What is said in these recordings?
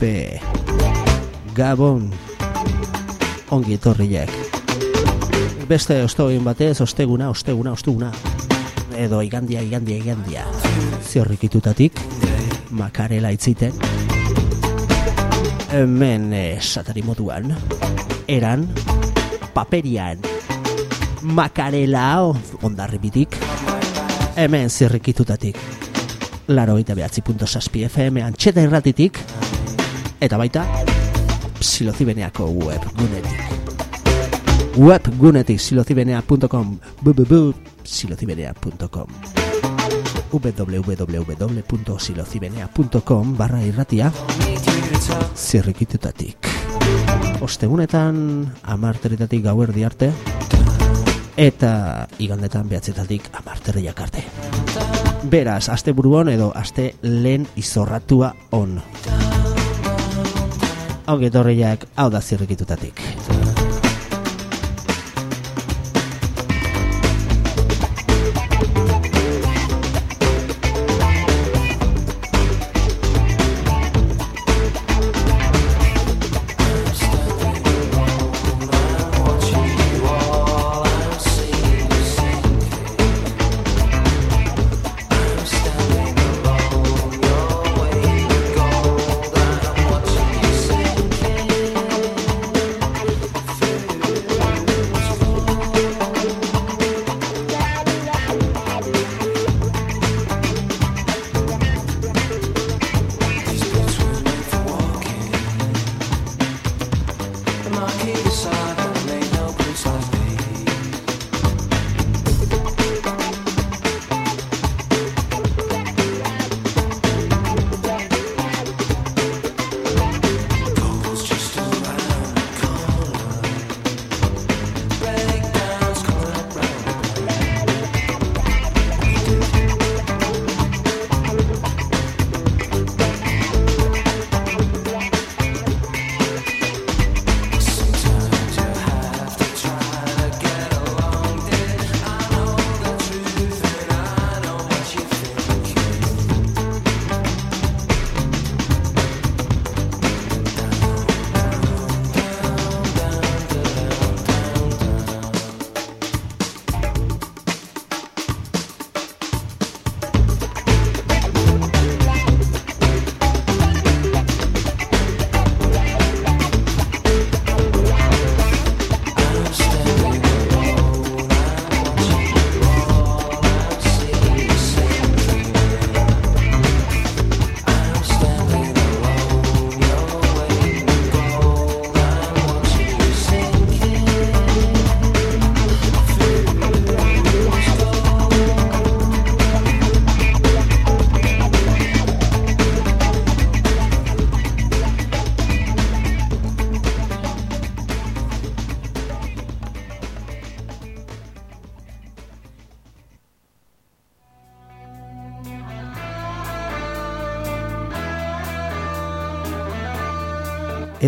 Jepe Gabon. Ongi etorriak Beste ostoin batez, osteguna, osteguna, osteguna. Edo igandia, igandia, igandia. Ziorrikitutatik Makarela itziten Hemen eh, satari moduan Eran Paperian. Makarela Ondarribitik. Hemen zirrikitutatik Laro eta behatzi punto FM antxeta irratitik Eta baita Silozibeneako web gunetik. Web gunetik silozibenea.com silozibenea.com www.silozibenea.com barra irratia zirrikitutatik. Ostegunetan amarteretatik gauerdi arte eta igandetan behatzetatik amarterriak arte Beraz, aste buruan edo aste lehen izorratua on Hau getorriak hau da zirrikitutatik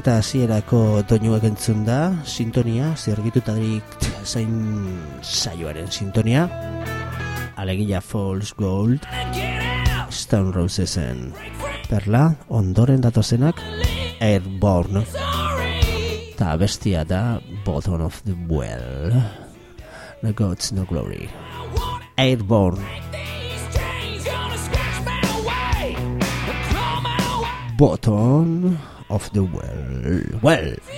Eta hasierako doinuak entzun da, sintonia, zergitutarik zain saioaren sintonia. Alegia Falls Gold, Stone Rosesen perla, ondoren datozenak, Airborne. Ta bestia da, Bottom of the Well. No Gods, No Glory. Airborne. Bottom of the well. Well. From the bottom of the well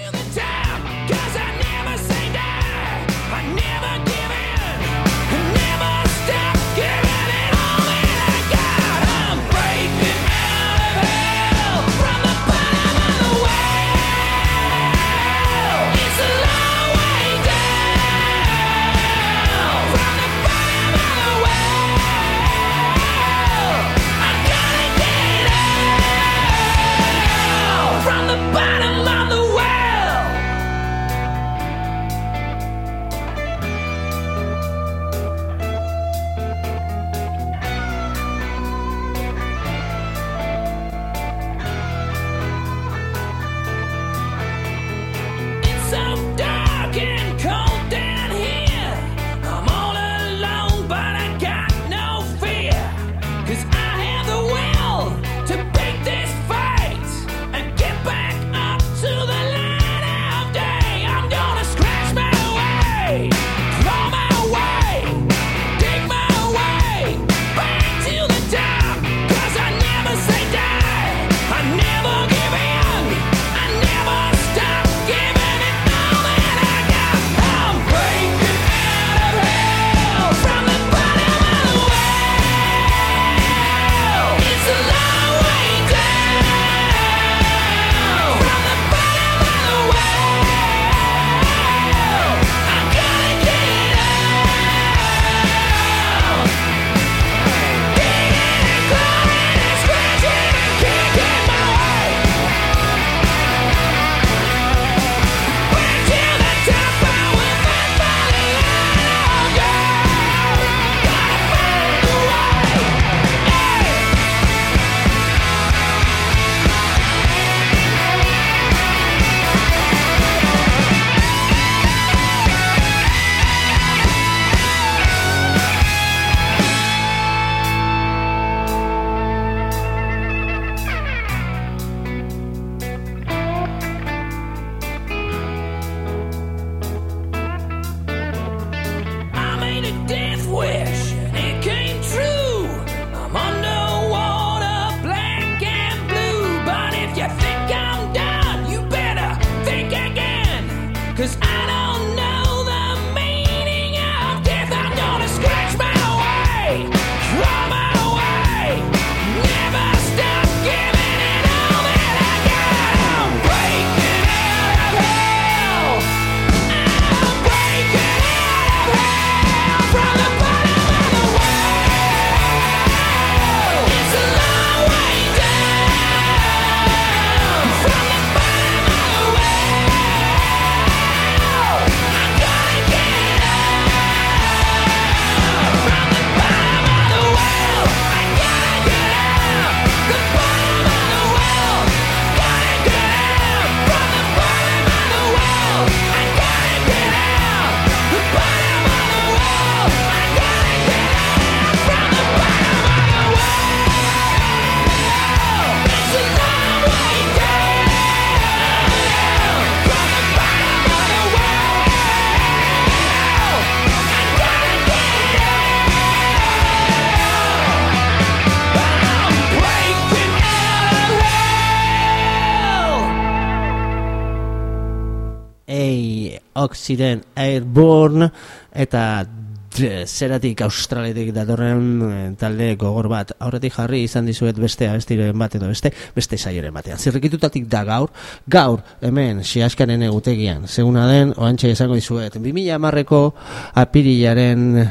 Ei, Oxiden Airborne eta zeratik australetik datorren eh, talde gogor bat. Aurretik jarri izan dizuet beste abestiren bat edo beste beste saioren batean. Zirrikitutatik da gaur. Gaur hemen siaskaren egutegian. Seguna den oantxe esango dizuet. 2000 amarreko apirilaren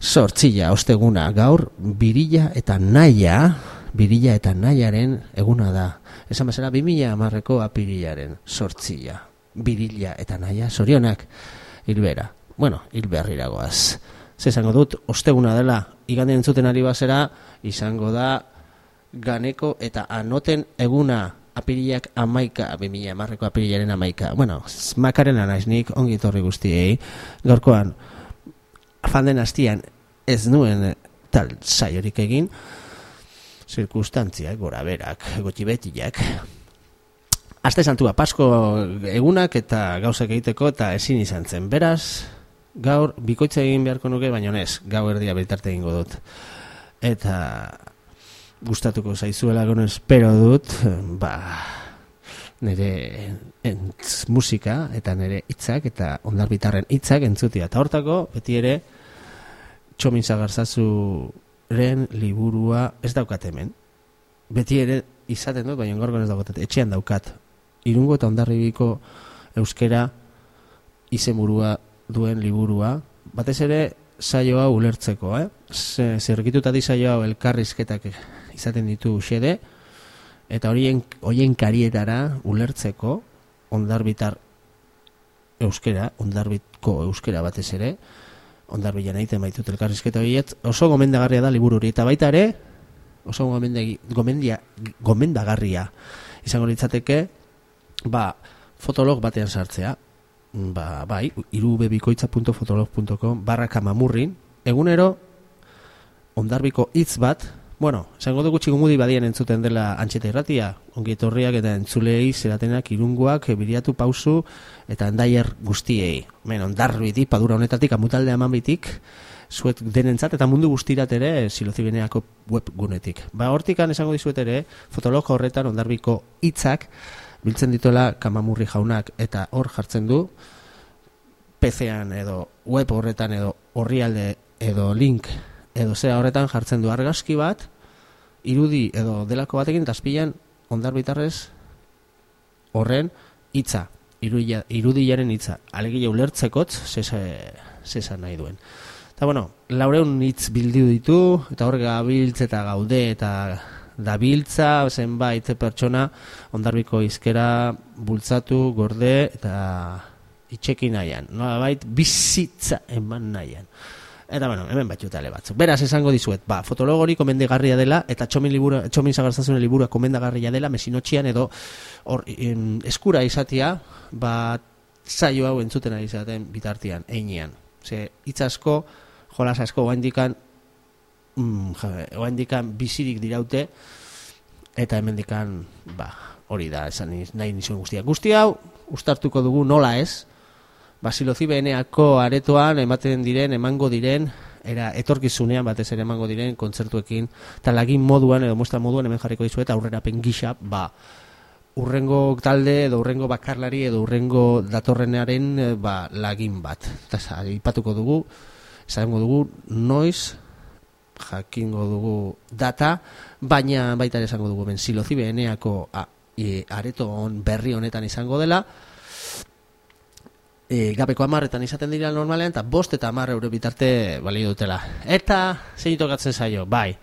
sortzila osteguna. Gaur birila eta naia birila eta naiaren eguna da. Esan bezala 2000 amarreko apirilaren sortzila birila eta naia sorionak hilbera bueno, hilberriragoaz ze esango dut, osteguna dela igande entzuten ari bazera izango da ganeko eta anoten eguna apirilak amaika, 2000 amarreko apirilaren amaika bueno, makaren naiz nik ongi torri guztiei. Gaurkoan fanden hastian ez nuen tal saiorik egin. Zirkustantziak, gora berak, gotxi betiak Aste santua, Pasko egunak eta gauzak egiteko eta ezin izan zen. Beraz, gaur bikoitza egin beharko nuke, baina ez, gau erdia bitarte egingo dut. Eta gustatuko zaizuela gono espero dut, ba, nire entz, musika eta nire hitzak eta ondarbitarren hitzak entzutia. Eta hortako, beti ere, txomin zagarzazuren liburua ez daukat hemen. Beti ere izaten dut, baina gorgon ez daukat, etxean daukat. Irungo eta ondarribiko euskera izenburua duen liburua. Batez ere saio hau ulertzeko, eh? Ze- Zerrikituta di saio hau elkarrizketak izaten ditu xede, eta horien, horien karietara ulertzeko ondarbitar euskera, ondarbitko euskera batez ere, ondarbilan egiten baitut elkarrizketa horiet, oso gomendagarria da liburu hori, eta baita ere, oso gomendagi, gomendia, gomendagarria izango litzateke, ba, fotolog batean sartzea, ba, bai, irubebikoitza.fotolog.com barra kamamurrin, egunero, ondarbiko hitz bat, bueno, esango du gutxi gumudi badian entzuten dela antxeta irratia, ongi etorriak eta entzulei zeratenak irunguak, biriatu pausu, eta endaier guztiei. Men, ondarbiti, padura honetatik, amutalde amanbitik, zuet denentzat eta mundu guztirat ere silozibeneako webgunetik. Ba, hortikan esango dizuet ere, fotolog horretan ondarbiko hitzak biltzen dituela kamamurri jaunak eta hor jartzen du PC-an edo web horretan edo orrialde edo link edo zera horretan jartzen du argazki bat irudi edo delako batekin eta azpilan ondarbitarrez horren hitza irudia, irudiaren hitza. Alegia ulertzekot zesa nahi duen. Eta bueno, laureun hitz bildu ditu eta hor gabiltz eta gaude eta dabiltza zenbait pertsona ondarbiko izkera bultzatu gorde eta itxekin nahian nolabait bizitza eman nahian Eta bueno, hemen batxu tale batzuk. Beraz, esango dizuet, ba, fotologori komendagarria dela, eta txomin, libura, txomin zagartzazunen liburua komendagarria dela, mesinotxian edo hor, em, eskura izatia, ba, zaio hau entzuten ari izaten bitartian, einean. Ze, hitz asko, jolas asko, oaindikan, mm, ja, oaindikan bizirik diraute, eta hemendikan, ba, hori da, esan nahi nizuen guztia. Guzti hau, ustartuko dugu nola ez, ba, silozibeneako aretoan ematen diren, emango diren, era etorkizunean batez ere emango diren kontzertuekin, eta lagin moduan edo muestra moduan hemen jarriko dizuet aurrerapen gisa, ba, urrengo talde edo urrengo bakarlari edo urrengo datorrenaren eh, ba, lagin bat. Eta sa, ipatuko dugu, esango dugu, noiz, jakingo dugu data, baina baita ere esango dugu ben silozibe e, areto on berri honetan izango dela, e, gabeko amarretan izaten dira normalean, eta bost eta amar euro bitarte balio dutela. Eta, zein tokatzen zaio, bai,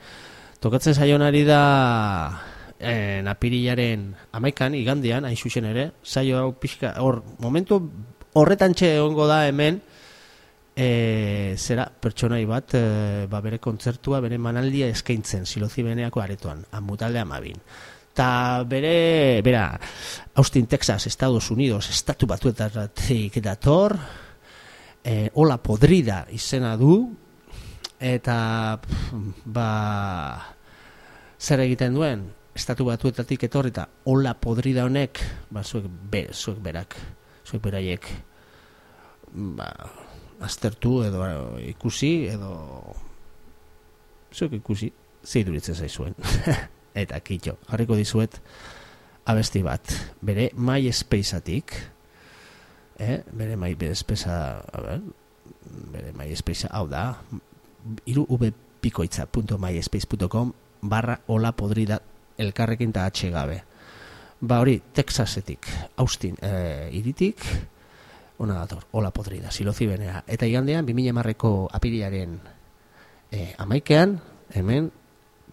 tokatzen zaionari da en, apirilaren amaikan, igandian, hain zuzen ere, saio hau pixka, hor, momentu horretan txe egongo da hemen, e, zera, pertsonai bat, e, ba bere kontzertua, bere manaldia eskaintzen, silozi beneako aretoan, amutalde amabin. Ta bere, bera, Austin, Texas, Estados Unidos, estatu batuetatik dator, e, hola podrida izena du, eta, pff, ba, zer egiten duen, estatu batuetatik etorrita, hola podrida honek, ba, zuek, be, zuek berak, zuek beraiek, ba, aztertu edo ikusi, edo, zuek ikusi, zeiduritzen zaizuen. eta kitxo, jarriko dizuet abesti bat, bere MySpaceatik, eh? bere MySpacea, a ber, bere MySpacea, hau da, iruvpikoitza.myspace.com barra hola podrida elkarrekin eta atxe gabe. Ba hori, Texasetik, Austin, eh, iritik, ona dator, hola podrida, silozi benea. Eta igandean, 2000 marreko apiriaren eh, amaikean, hemen,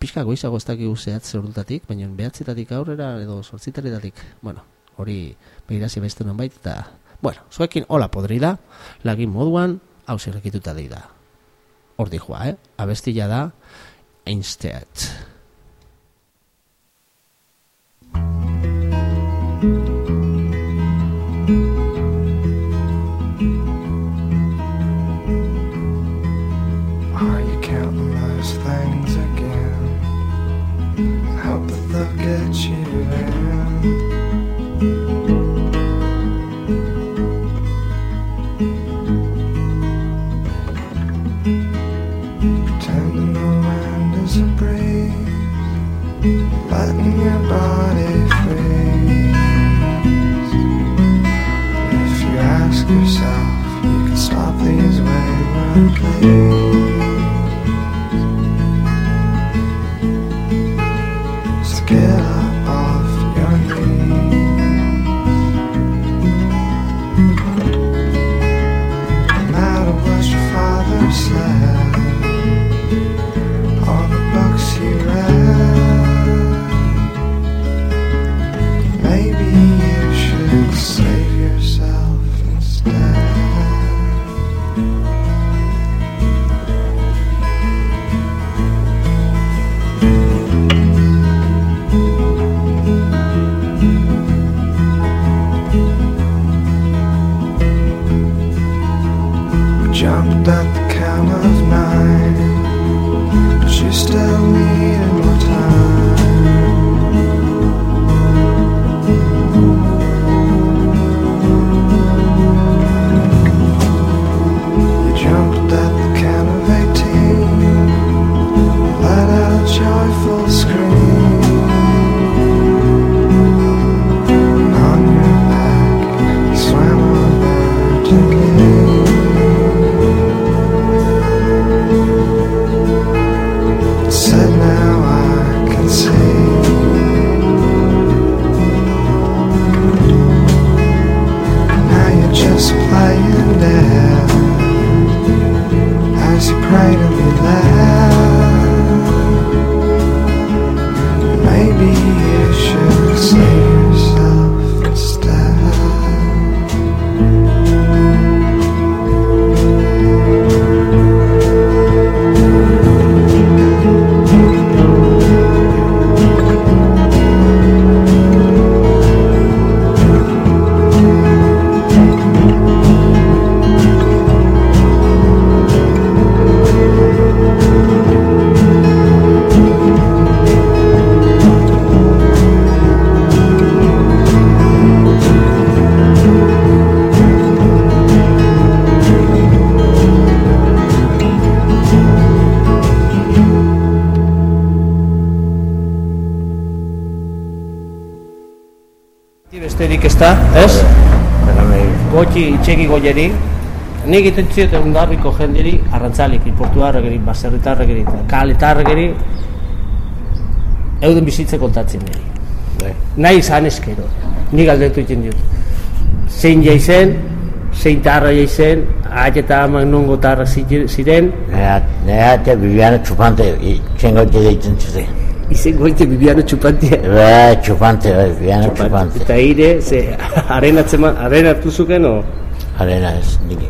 pixka goizago ez dakigu zehatz ordutatik, baina behatzitatik aurrera edo sortzitaretatik, bueno, hori behirazi beste non bait, eta, bueno, zuekin hola podrida, lagin moduan, hau zirrekituta dei da. Hor joa, eh? Abestila da, Einstead. Besterik ez? Gotxi itxegi goieri, nik egiten ziot ondarriko jenderi arrantzalik, portuarrekeri, baserritarrekeri, kaletarrekeri, euden bizitze kontatzen diri. Bai. Nahi izan eskero, nik galdetu egiten diot. Zein jaizen, zein tarra jaizen, ahet eta amak nongo tarra zi- ziren, Nea eta Bibiana txupante, txengote deitzen zuten. Izen goite bibiano txupantia. Ba, txupante, bai, Bibiana txupante. Eta ire, ze, haren atzeman, haren hartu zuken, o? Arena ez, nik...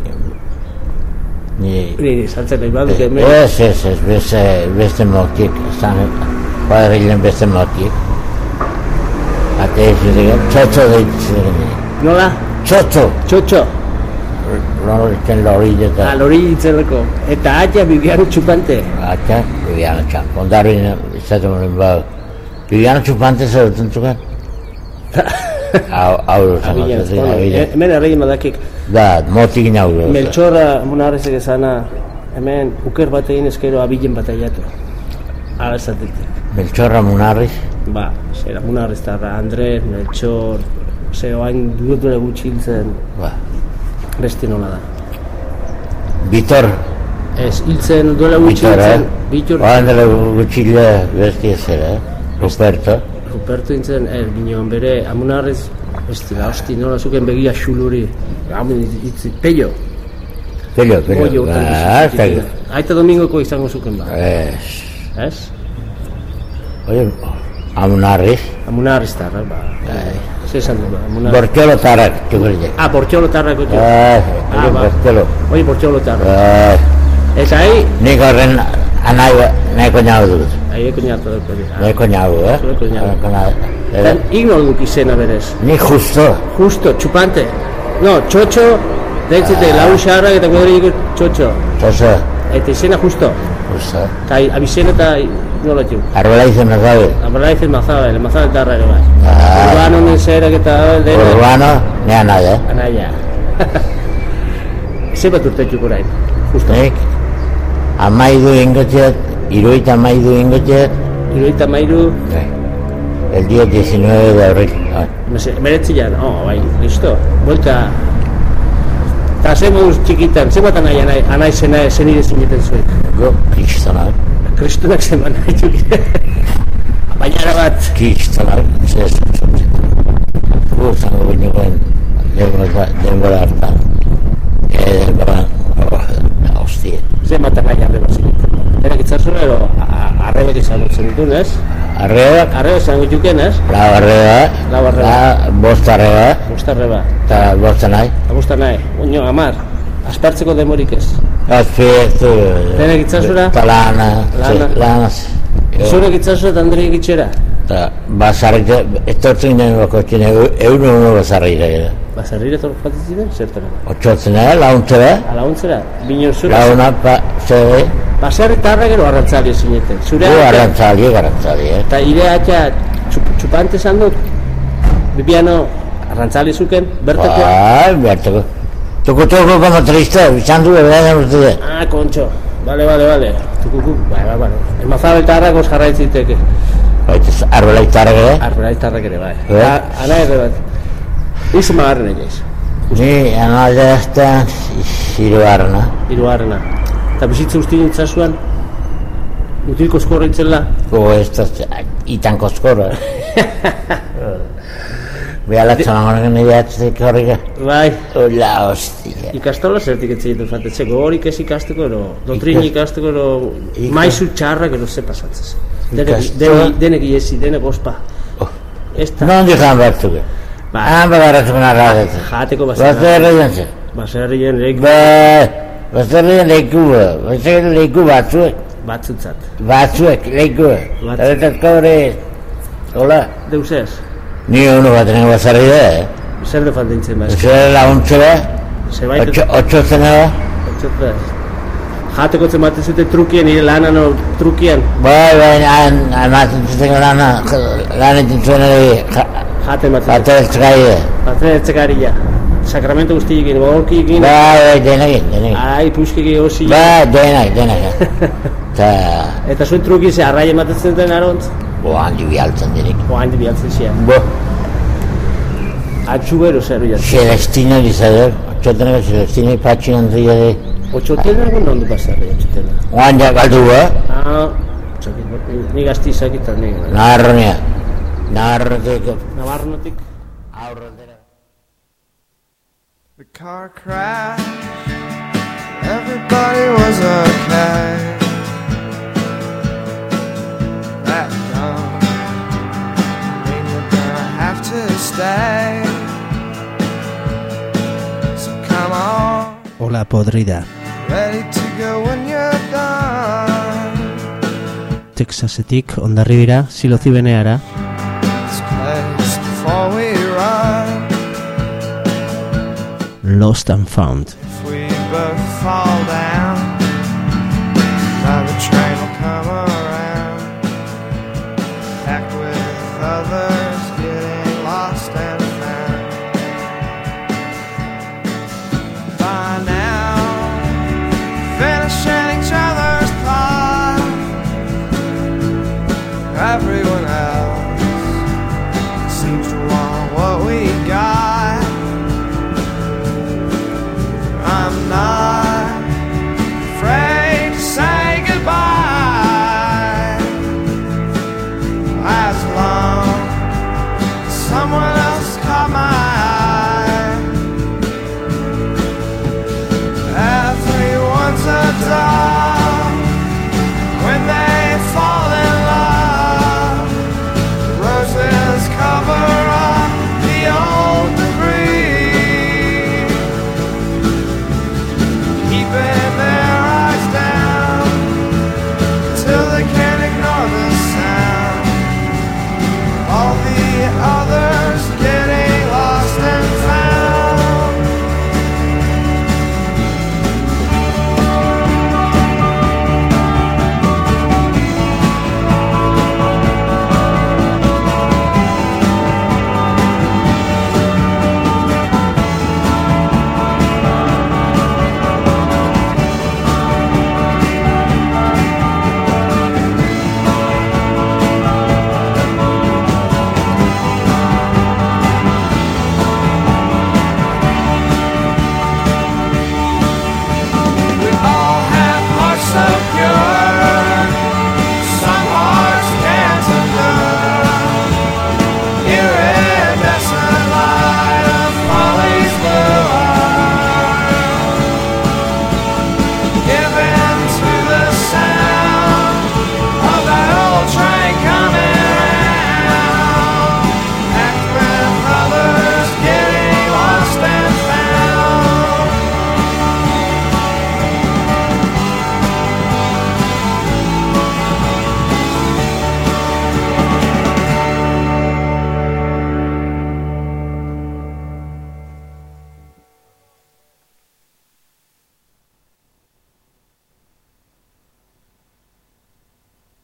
Ni... Ni, saltzen nahi baduk hemen. Ez, ez, ez, beste, beste motiek, zan, kuadrilen beste motiek. Ate ez txotxo deitzen. Nola? Txotxo! Txotxo, Loritzen lorille eta... alori ditzeleko. Eta atia bibiano txupante. Ata, Bibiana txupante. Ondarrin izaten moren bau. Bibiana txupante zer duten zuken? Hau, zuten, bueno, abila. hemen erregi madakik. Da, motik hau. Meltxorra munarrezek esana, hemen uker bat egin eskero abilen bat aiatu. Esatetik. Meltxorra munarriz. Ba, zera munarrez tarra, Andres, Meltxor, ze oain dut dure gutxi hiltzen, Ba, beste nola da. Bitor, Ez, hiltzen duela gutxi Bitor, eh? hiltzen, Bitor, Oan dela gutxile besti ez ere, eh? Ruperto. Ruperto hintzen, er, ginen bere, amunarrez, besti, da, hosti, nola zuken begia xuluri, amun hitzi, pello, Pello, pello. goio, Ba. Aita domingoko izango zuken ba, Ez. ez? Oye, amunarriz. Amunarrez tarra, ba, ze esan du, ba, amunarrez. Bortxolo tarak, txukurje. Ah, portxolo tarrako txu. Ah, Ah, ba. bortxolo. Oye, portxolo tarra. Ah, Eta ahi, nik horren anai, nahiko ñau dut. ahi eko ñato dut. Ah, Nahiko ñau, eh? Nahiko ñau. Nahiko ñau. Eta ignor duk izena berez. Ni justo. Justo, txupante. No, txotxo, deitzete, lau xarrak eta kuadriko txotxo. Toso, Eta izena justo. justo. Eta abizena eta nola txu. Arbela izan nazabe. Abra izan mazabel, mazabel tarra ere bai. Ah. Urbano nenzerak eta dena. Urbano, nea nahi, eh? Anaia. Ze bat urte txuk orain. Justo. Nik, amaidu ingotxet, iruita amaidu ingotxet, Iruita mairu, el día 19 de abril. Ah, meretzi jan, oh, bai, listo. Buelta, eta ze moduz txikitan, ze bat anai, anai, anai zena, zenire zineten zuen. Go, kristona, Kristunak zeman nahi txuk. Baina bat, kristona, zer zer Gu, zango binekoen, denbora, denbora hartan. Eh, denbora, oh, hostia. ze bat anai arreba zineten. Erak itzazura, ero, arrebek izango zenitun, ez? Arrebak, Arreba izango txuken, ez? lau arreba, Lau arreba. la bost arreba, Bosta arreba. eta bost nahi. Agusta nahi, oino, amar. Aspertzeko demorik ez. Azpietu, Denek itzazura? Eta lana, Lana. Zurek itzazura eta Andreik itxera. Eta basarrik, etortzen ginen bakotxin, egun egun basarrik ere. Basarrire tork batzen ziren, zertan. Otxotzen ere, launtzera, Alauntzera, bino zura. launa, pa, zede, Baserri tarra gero arrantzari zineten. Zure gu atea- arantzali, garantzali, eh? Eta ire atxa txup, txupante esan dut. Bibiano arrantzali zuken, bertakoa. Bai, bertako. Toko toko como triste, izan du, bera urte. Ah, kontxo. Vale, vale, vale. Tukuku, bai, bai, bai. Elmazabel tarrak os jarraitziteke. Baita, arbela itarrak ere. Arbelai tarrak ere, bai. Eh? Ana ere bat. Izu magarren egez. Ni, anaia ezten, hirugarrena. Hirugarrena. Eta bizitza ustien itzasuan, utilko eskorra itzela, Go ez da, itan koskoro. Behala txanan horren nire atzik horrega. bai, Hola, hostia. ikastola zertik etxe ditu fatetxe, gogorik ez ikasteko, ero, doktrin Ikas- ikasteko, ero, maizu txarrak, ero, ze pasatzez. Denek, iesi, denek ospa. Ez da, Non dijan bertuke. Ba. Han bagarratzen arradetzen. jateko bazera. Bazterra jantzen. Baserrien leik Ba, bazterra leku, bazterra leku batzuek. batzutzat. Batzuek, leku. Batzuk. Horretazko hori, hola. Deus ez, Ni uno bat nengo bazarri da, zer defan dintzen baiz. Zer launtzera, Zebait, otxo, otxo zena, batzutzat. Jateko zen zute trukien, nire lanan o trukien, bai, bai, han, ematen zuten lana, lan egin zuen ere, jate ematen. jate ez gai, Batzen etxekaria. Sakramento guztiekin, bogorki egin, bai, bai, denekin, denekin. ai, puskiki osi. Bai, denak, denak. Eta, Eta zuen truki ze arrai ematen zuten arontz, bo, handi bialtzen dirik. o handi bialtzen zian. Bo, Atxubero zer bilatzen. Celestina Elizabeth, txoteneko Celestina ipatxin handria de... Otxotena egun da ondo pasarri, otxotena. Oan ja galdu, eh? Ah, txakit, ni gazti izakitan ni. Naharronia. Naharrotik. Navarrotik. Aurrotera. The car crashed. Everybody was okay. Hola podrida. Texas Texasetik ondarribira silozibeneara. Lost and Found.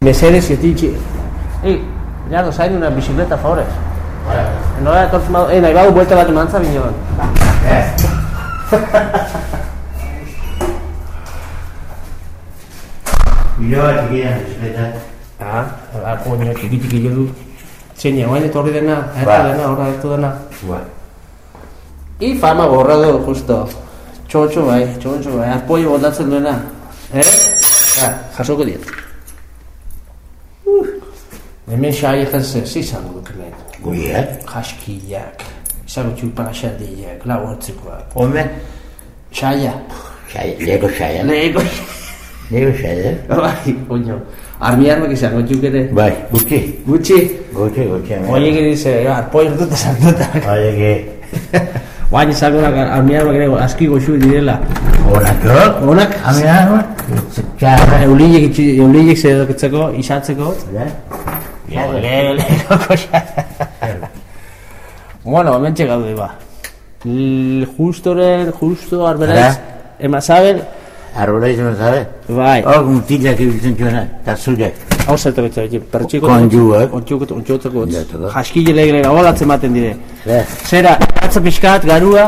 Mesedes y tichi. Ey, ya nos hay una bicicleta a favores. No era todo fumado. Eh, nahi vuelta bat eman binean. Miro bat ikidan, espetan. Ah, la coño, txiki txiki jo du. Zein, guain etorri dena, ahertu Ba. dena, horra ahertu dena. Ba. I fama borrado, justo. Txotxo bai, txotxo bai, arpoi botatzen duena. Eh? Ja, jasoko diet. Hemen xai ezen ze, zizango duk hemen. Gui, eh? Jaskiak, izango txupa xardiak, lau hortzikoak. Home, Xaia, xai, lego xai, eh? leheko. Lego xai, eh? Bai, oño. Armi armak izango txuk ere. Bai, gutxi. Gutxi. Gutxi, gutxi. hemen. Oie dice, ja, arpoi dut esan dutak. Oie, que... Guain izango da, armi armak ere aski goxu direla. Horako? Onak, Amina, txarra. Eulilek, itxi- eulilek zedoketzeko, isatzeko. Ja? Lege, legoko Bueno, hemen gaude ba. L- Justoren, justo, arberaz, emazabel, Arbola izan zabe? bai. Hor, mutilak ibiltzen txuena, eta zureak. Hau zertu betza, betxe, pertxiko. Konjuak. Ontxuko, ontxuko. Jateko. Jaskile legre, gabolatzen baten dire. Ze, Zera, atza pixkat, garua.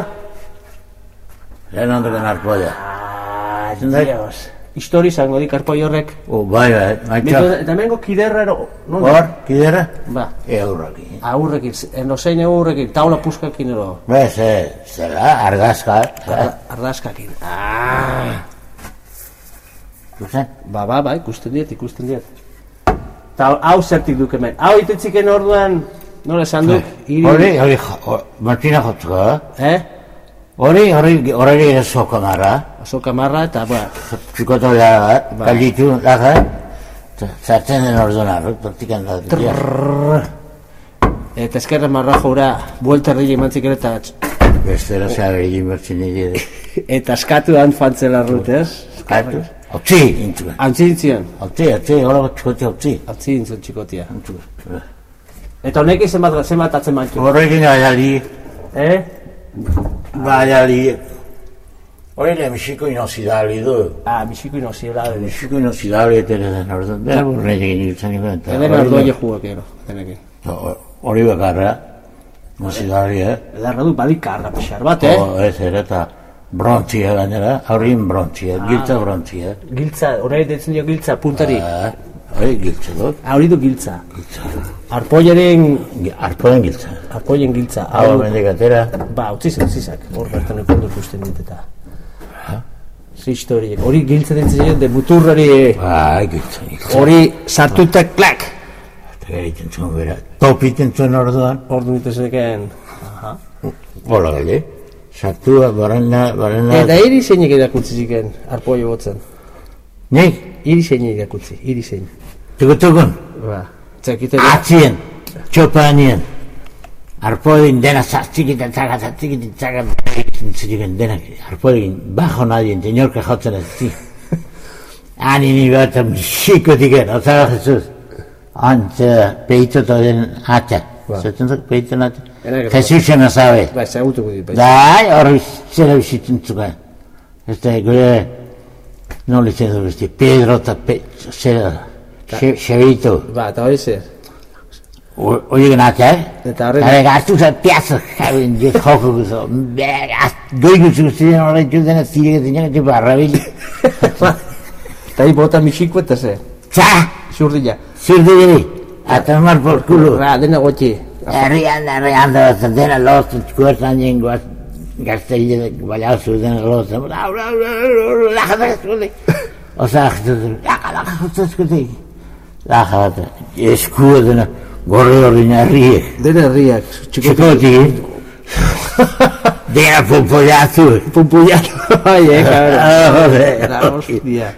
lehen ondoren arpoia. Ah, Zendak? Dios. Histori zango dik arpoi horrek. O, bai, bai, maitxo. Mito- Eta hemengo kiderrero, non? Hor, kidera? Ba, Eurrekin. aurrekin, eno zein aurrekin, taula puskakin ero. Bez, eh, zera, argazka, zera. Arra- Arraskakin. Ah. Zuzen? Ba, ba, ba, ikusten diet, ikusten diet. Ta hau zertik duk hemen. Hau itetziken orduan, nola esan duk. Hori, hori, Martina jotzeko, eh? Eh? Hori, hori, hori ere soka marra. Oso kamarra eta, ba, Txikoto da, bat, kalditu, daga. Zartzen den orduan praktikan da. eta eskerra marra jora, buelta erdi emantzik ere eta, Bestera zabe egin bertzen nire. eta eskatu han fantzela rut, ez? Katu? Otzi, intuen. Antzintzian, Otzi, otzi, hori bat txikote otzi. antzintzen txikotia. Eta honek zenbat, zenbat atzen mantxu. Horrekin gaiali, Eh? Gaiali. Hori le Mexiko inozidali du. Ah, misiko inoziela, de Mexiko inozidali eta ere den orduan. Bera burreik egin nintzen nire. Hemen ardoia jugak ero, denekin. Hori bakarra. Inozidali, eh? Edarra du badikarra pixar bat, eh? O, ez ere eta brontzia gainera, haurin brontzia, giltza brontzia. Giltza, horrei detzen dio giltza puntari. Ah, Hori giltza dut. Hori du giltza. Giltza. Arpoiaren, Arpoen giltza. arpoien giltza. Hau mendik atera. ba, utzi zen zizak. Hor bertan ekon dut usten dit eta. Zi historiek. Hori giltza ditzen dio, de muturrari, Ba, giltza, giltza. hori sartutak klak. Eta egiten zuen bera. Topiten zuen orduan. Ordu nitezeken. Hola, gale. Sartua, barana, barana. Eta iri zeinek edakutzi ziken, arpoio botzen. Nik, Iri zeinek edakutzi, iri zein. tukutukun, Ba, txakite atzien, txopanien. Arpoin dena zartzikita, txaka, zartzikita, txaka, ziriken denak, arpoin bajo nadien, tenorka jotzen ez zi. Ani ni bat, xikotik en, otzara Jesus. Antza, peito toden atxa. Ba. Zaten zuk peito atxa. Enak- Jesus ena zabe. Ba, ezagutuko dit, bai. Dai, hori zera bizitzen zuka. Este, gure, nola izen du beste, Pedro eta Pe, zera, Xebito. Ba, eta hori zer. Oie genatzea, eh? Eta horren- Eta gaztu zen piazza, jabin, dik joko guzo. Doi guzu ziren horrein txuden, zirek ziren, tipo, arrabil. Eta hi bota misiko eta ze. Tza, Zurdila. zirdu giri, a tomar por culo. Ra, dena gotxi. Herrian, herrian dena lozten, txuertan jen lozten. Laja da eskutik. Osa, bat, eskua dena, gorri horri narriek. Dena herriak. Txikotik. Dena pompoiatu. Bai, eh, Ah, joder. Da, hostia.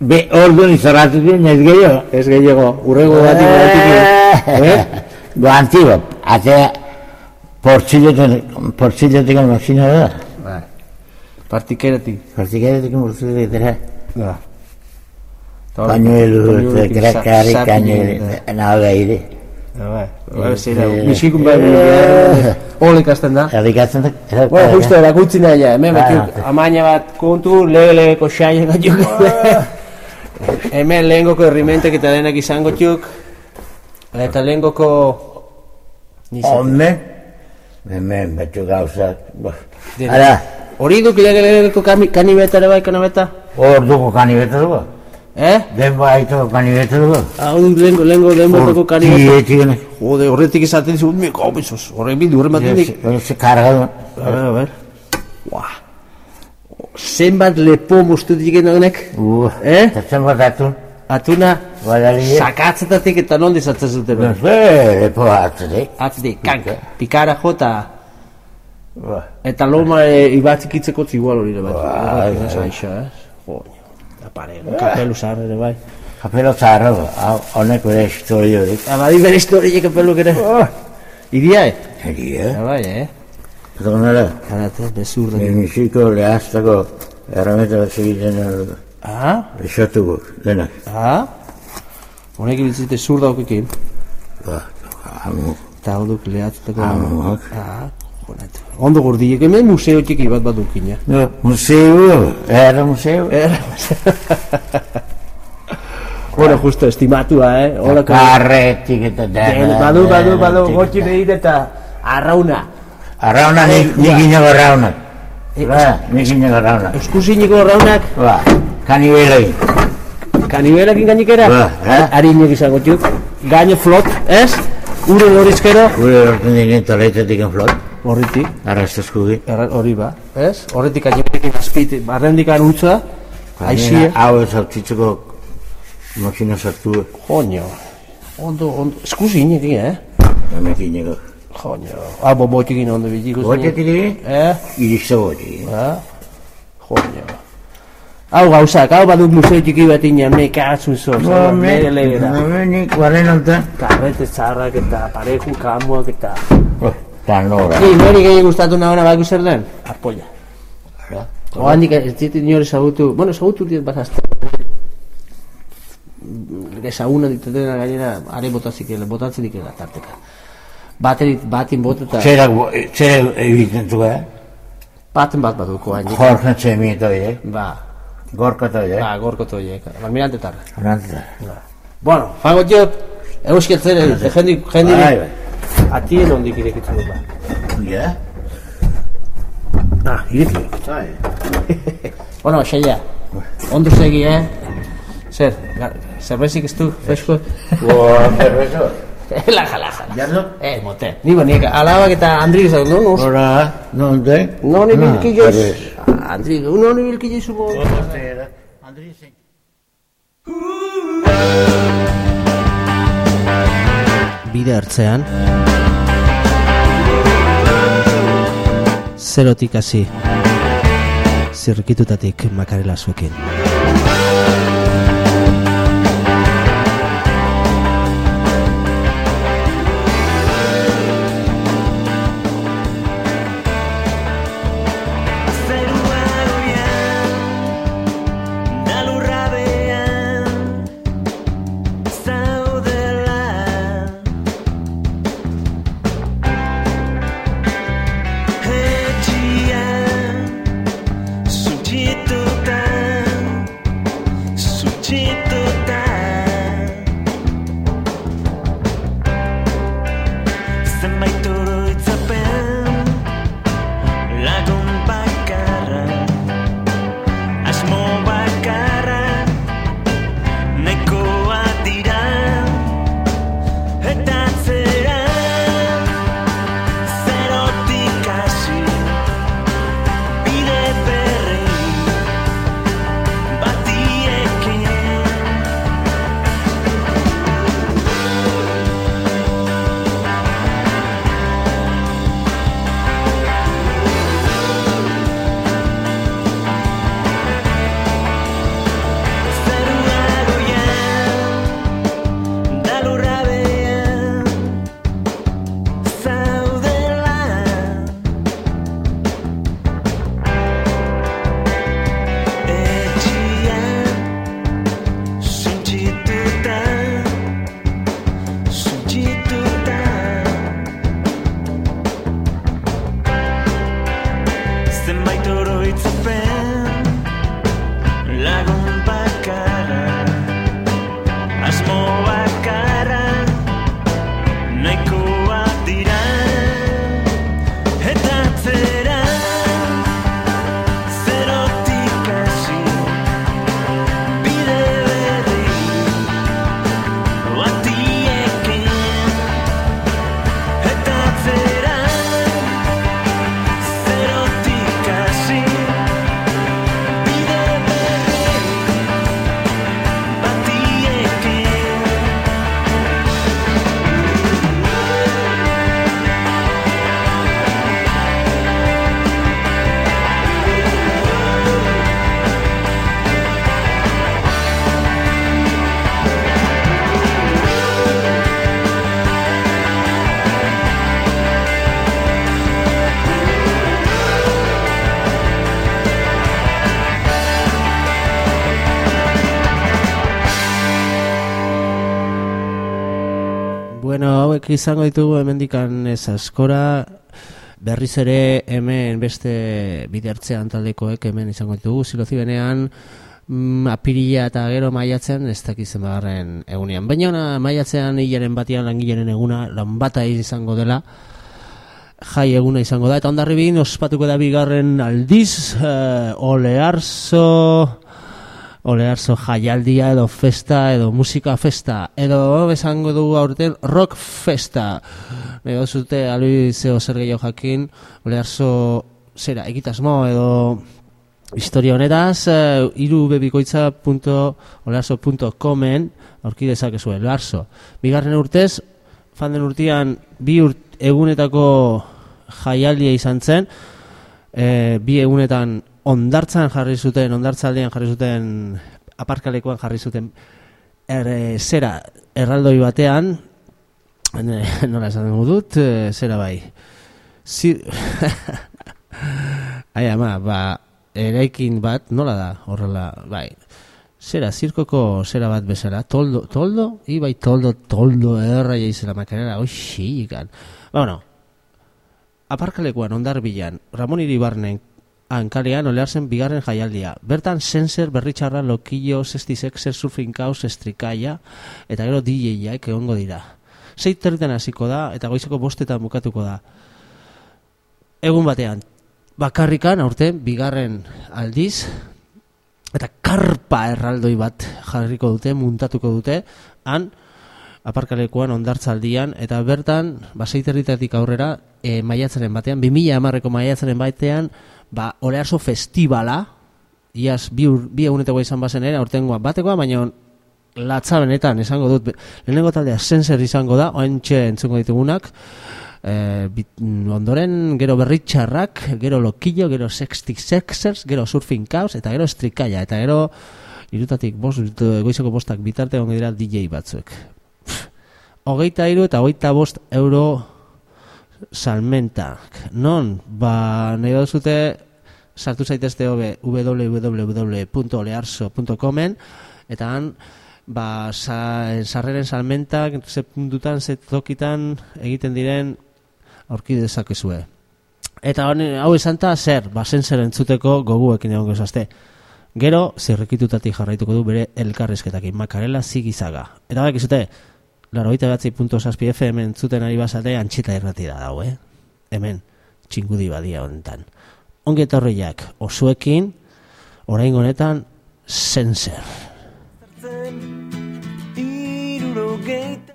Be, orduan izorratu dien, ez gehiago. Ez gehiago, urrego bat igual Eh? Go antigo, atea portziletik, portziletik makina da. Bai. Partikeratik. Portziletik portziletik dira. Da. Pañuelo, krakari, kañuelo, nago gaire. Bai. Bai, Eh, misikun bai, eh. ole ikasten da. Errikatzen da. era- Bueno, justo erakutsi nahi, ja, hemen Ah, te- amaina bat kontu, lege-legeko xaien batzuk. Hemen lehengoko errimentek eta denak izango txuk. Eta lehengoko... Nizak. Hemen batzu gauzak. Ara, Hori duk lege-legeko kami- kanibeta ere bai, kanabeta? hor dugu kanibeta dugu. Eh? Denba haitoko kanibeta dugu. Hau duk lehenko, lehenko, lehenko kanibeta. Hortietik, Jode, horretik izaten dizu, mi komizos, horrek bildu, horrek maten dik. Hori se karga du. A ver, a ver. Buah. Zenbat lepo moztu diken honek? Uh, Eh? Zenbat atun, Atuna, badalie. sakatzetatik eta non dizatzen zuten. Sé, lepo atzetik. Atzik, kank, pikara jota, Ba, eta loma e, ibatzik itzeko igual hori bai. Bai, Bai, bai. Eh? Joño, da pare, un kapelu zahar ere bai. Kapelo zaharra, ba, hau, honek bere historio horik. Abadi bere historiek kapelu ere. Iria, eh? Eri, Ja, eh? bai, eh? Eta nara, Karate, bezur da. misiko lehaztako errameta bat egiten Ah? esatuko, denak. Ah? Honek ibiltzite zur daukekin. Ba, hamu, Eta hau duk lehatzeko. hamuak. Ah, jonat. Ondo gordiek, hemen museo txiki bat bat dukin, ja. No, museu, erra museu. Er. bueno, justo estimatua, eh? Hola, Karretik eta dena. Badu, badu, badu, gotxi behir eta arrauna. Arrauna, nik nik inago arrauna. Eh, Ba, nik inago arrauna. Eskusiniko arraunak, Ba, kanibelei. Kanibelakin gainikera? Ba, eh? Ari inek izango txuk. Gaine flot, ez? Ure lorizkero? Gure lortzen diren toletetik en flot. Horritik. Arrastazkugi. Erra- Hori ba, ez? Horretik gainekin azpit, barrendikan utza, aixie. Hau ez hautzitzeko makina sartu. Joño. Ondo, ondo. Eskusi inekin, eh? Hemekineko. Joño. Ah, bo botikin ondo bitik. Botetik ere, Eh? irikza botetik. Ah? Joño. Hau gauzak, hau baduk museo txiki bat inean, me katzun zo, zo, nire legera. Nik, baren onta. Karrete txarrak eta pareju kamuak eta... Oh, tan lora. Ni, nori gehi gustatu nahona baku zer den? Arpolla. Oandik ez dit inor ezagutu, bueno, ezagutu dit bat azte. Ezaguna ditetena gainera, are botatzik, botatzen dikela tarteka. Baterit, batin boteta, bo- zerak egiten eh? baten bat baduko hain. Jorge Txemieto, eh? Ba, Gorkoto, eh? ba, gorko toiek, almirante tarra. Orantza. Bueno, fango jo, eusketzen, jendik, jendik, Bai, bai. atien ondik irekitzen dut ba. Ja? Ah, ireki. Bai. Bueno, xeia, ondo segi, eh? Zer, zerbezik ez du, fresko? Boa, cervezo. laja, laja. Jardo? Eh, mote. Ni bonik, alabak eta Andri izan, no, no? Ora, non te? No, ni bilkilloz. cervez. Andri, no, ni bilkilloz zubo. Andri zein. Bide hartzean. Zerotik hasi. Zirrikitutatik makarela zuekin. Izango ditugu hemendikan ez askora, berriz ere hemen beste bide hartzean taldekoek hemen izango ditugu, zilozi benean, mm, apirila eta gero maiatzen ez dakizen bagarren egunean. Baina ona maiatzean hilaren batean langileren eguna lan bata izango dela, jai eguna izango da, eta ondarribin ospatuko da bigarren aldiz, uh, ole arzo, olearzo jaialdia edo festa edo musika festa. Edo esango dugu aurten rock festa. Edo zute albi zeo zer gehiago jakin. Olearzo zera egitasmo edo historia honetaz uh, irubebikoitza.olearzo.comen aurki dezakezu olearzo bigarren urtez fanden urtean bi urt, egunetako jaialdia izan zen. E, bi egunetan ondartzan jarri zuten, ondartzaldean jarri zuten, aparkalekuan jarri zuten, er, zera, erraldoi batean, nola esan dugu dut, e, zera bai. Zir... Ai, ama, ba, eraikin bat, nola da, horrela, bai. Zera, zirkoko zera bat bezala, toldo, toldo, ibai toldo, toldo, erra jaizela makarela, oixi, ikan. Ba, bueno, aparkalekuan ondarbilan, Ramon Iribarnen hankalean olearzen bigarren jaialdia. Bertan sensor berritxarra lokillo, sexer, surfing kaos, estrikaia, eta gero DJ-ak egongo dira. Zeit territan hasiko da, eta goizeko bostetan bukatuko da. Egun batean, bakarrikan aurten bigarren aldiz, eta karpa erraldoi bat jarriko dute, muntatuko dute, han, aparkalekuan ondartzaldian, eta bertan, baseiterritatik aurrera, e, maiatzaren batean, 2000 amarreko maiatzaren batean, ba, olearzo festivala, iaz bi, ur, bi egunetako izan bazen ere, aurtengoa batekoa, baina latza benetan, esango dut, lehenengo taldea zenzer izango da, oentxe entzungo ditugunak, e, bit, ondoren gero berritxarrak, gero lokillo, gero sextic sexers, gero surfing caos, eta gero strikaia, eta gero irutatik bost, goizeko bostak bitarte ongo DJ batzuek. Hogeita iru eta hogeita bost euro salmentak. Non, ba, nahi duzute sartu zaitezte hobe www.olearso.comen eta han ba, sa, sarreren salmentak ze puntutan, ze tokitan egiten diren aurki dezakezue. Eta honi, hau esanta zer, ba, zenzer entzuteko goguekin egon gozazte. Gero, zirrikitutatik jarraituko du bere elkarrezketakin, makarela zigizaga. Eta bak Laro, batzi punto saspi FM entzuten ari basate antxita irrati da dago, eh? Hemen, txingudi badia honetan. Ongi etorriak, osuekin, orain honetan, zenser.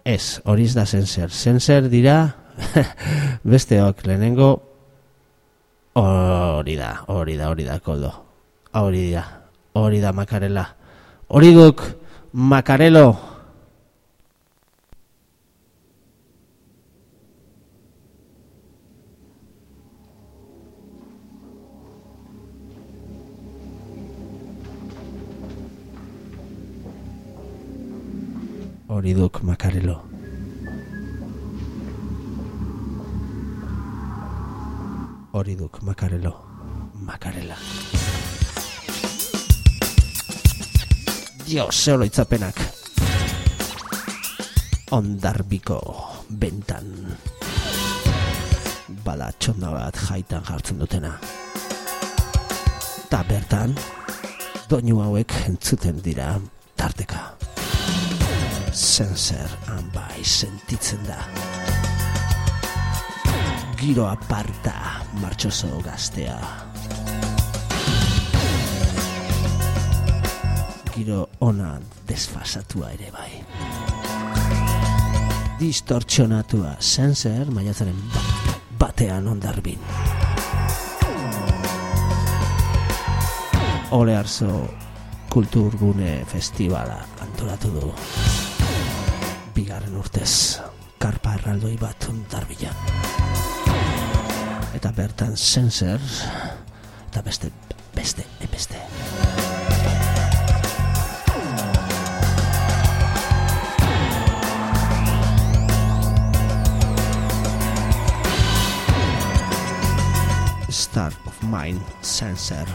Ez, hori da zenser. Zenser dira, besteok, lehenengo, hori da, hori da, hori da, koldo. Hori da, hori da, makarela. Hori duk, makarelo, hori duk makarelo. Hori duk makarelo. Makarela. Dio, zeolo itzapenak. Ondarbiko bentan. Bada txonda bat jaitan jartzen dutena. Ta bertan, doinu hauek entzuten dira tarteka zenzer bai sentitzen da. Giro aparta, martxoso gaztea. Giro ona desfasatua ere bai. Distortxonatua, zenzer maiatzaren ba- batean ondarbin. Ole arzo kulturgune festivala antolatu du bigarren urtez karpa erraldoi bat darbilan eta bertan zenzer eta beste beste beste. Star of Mine Sensor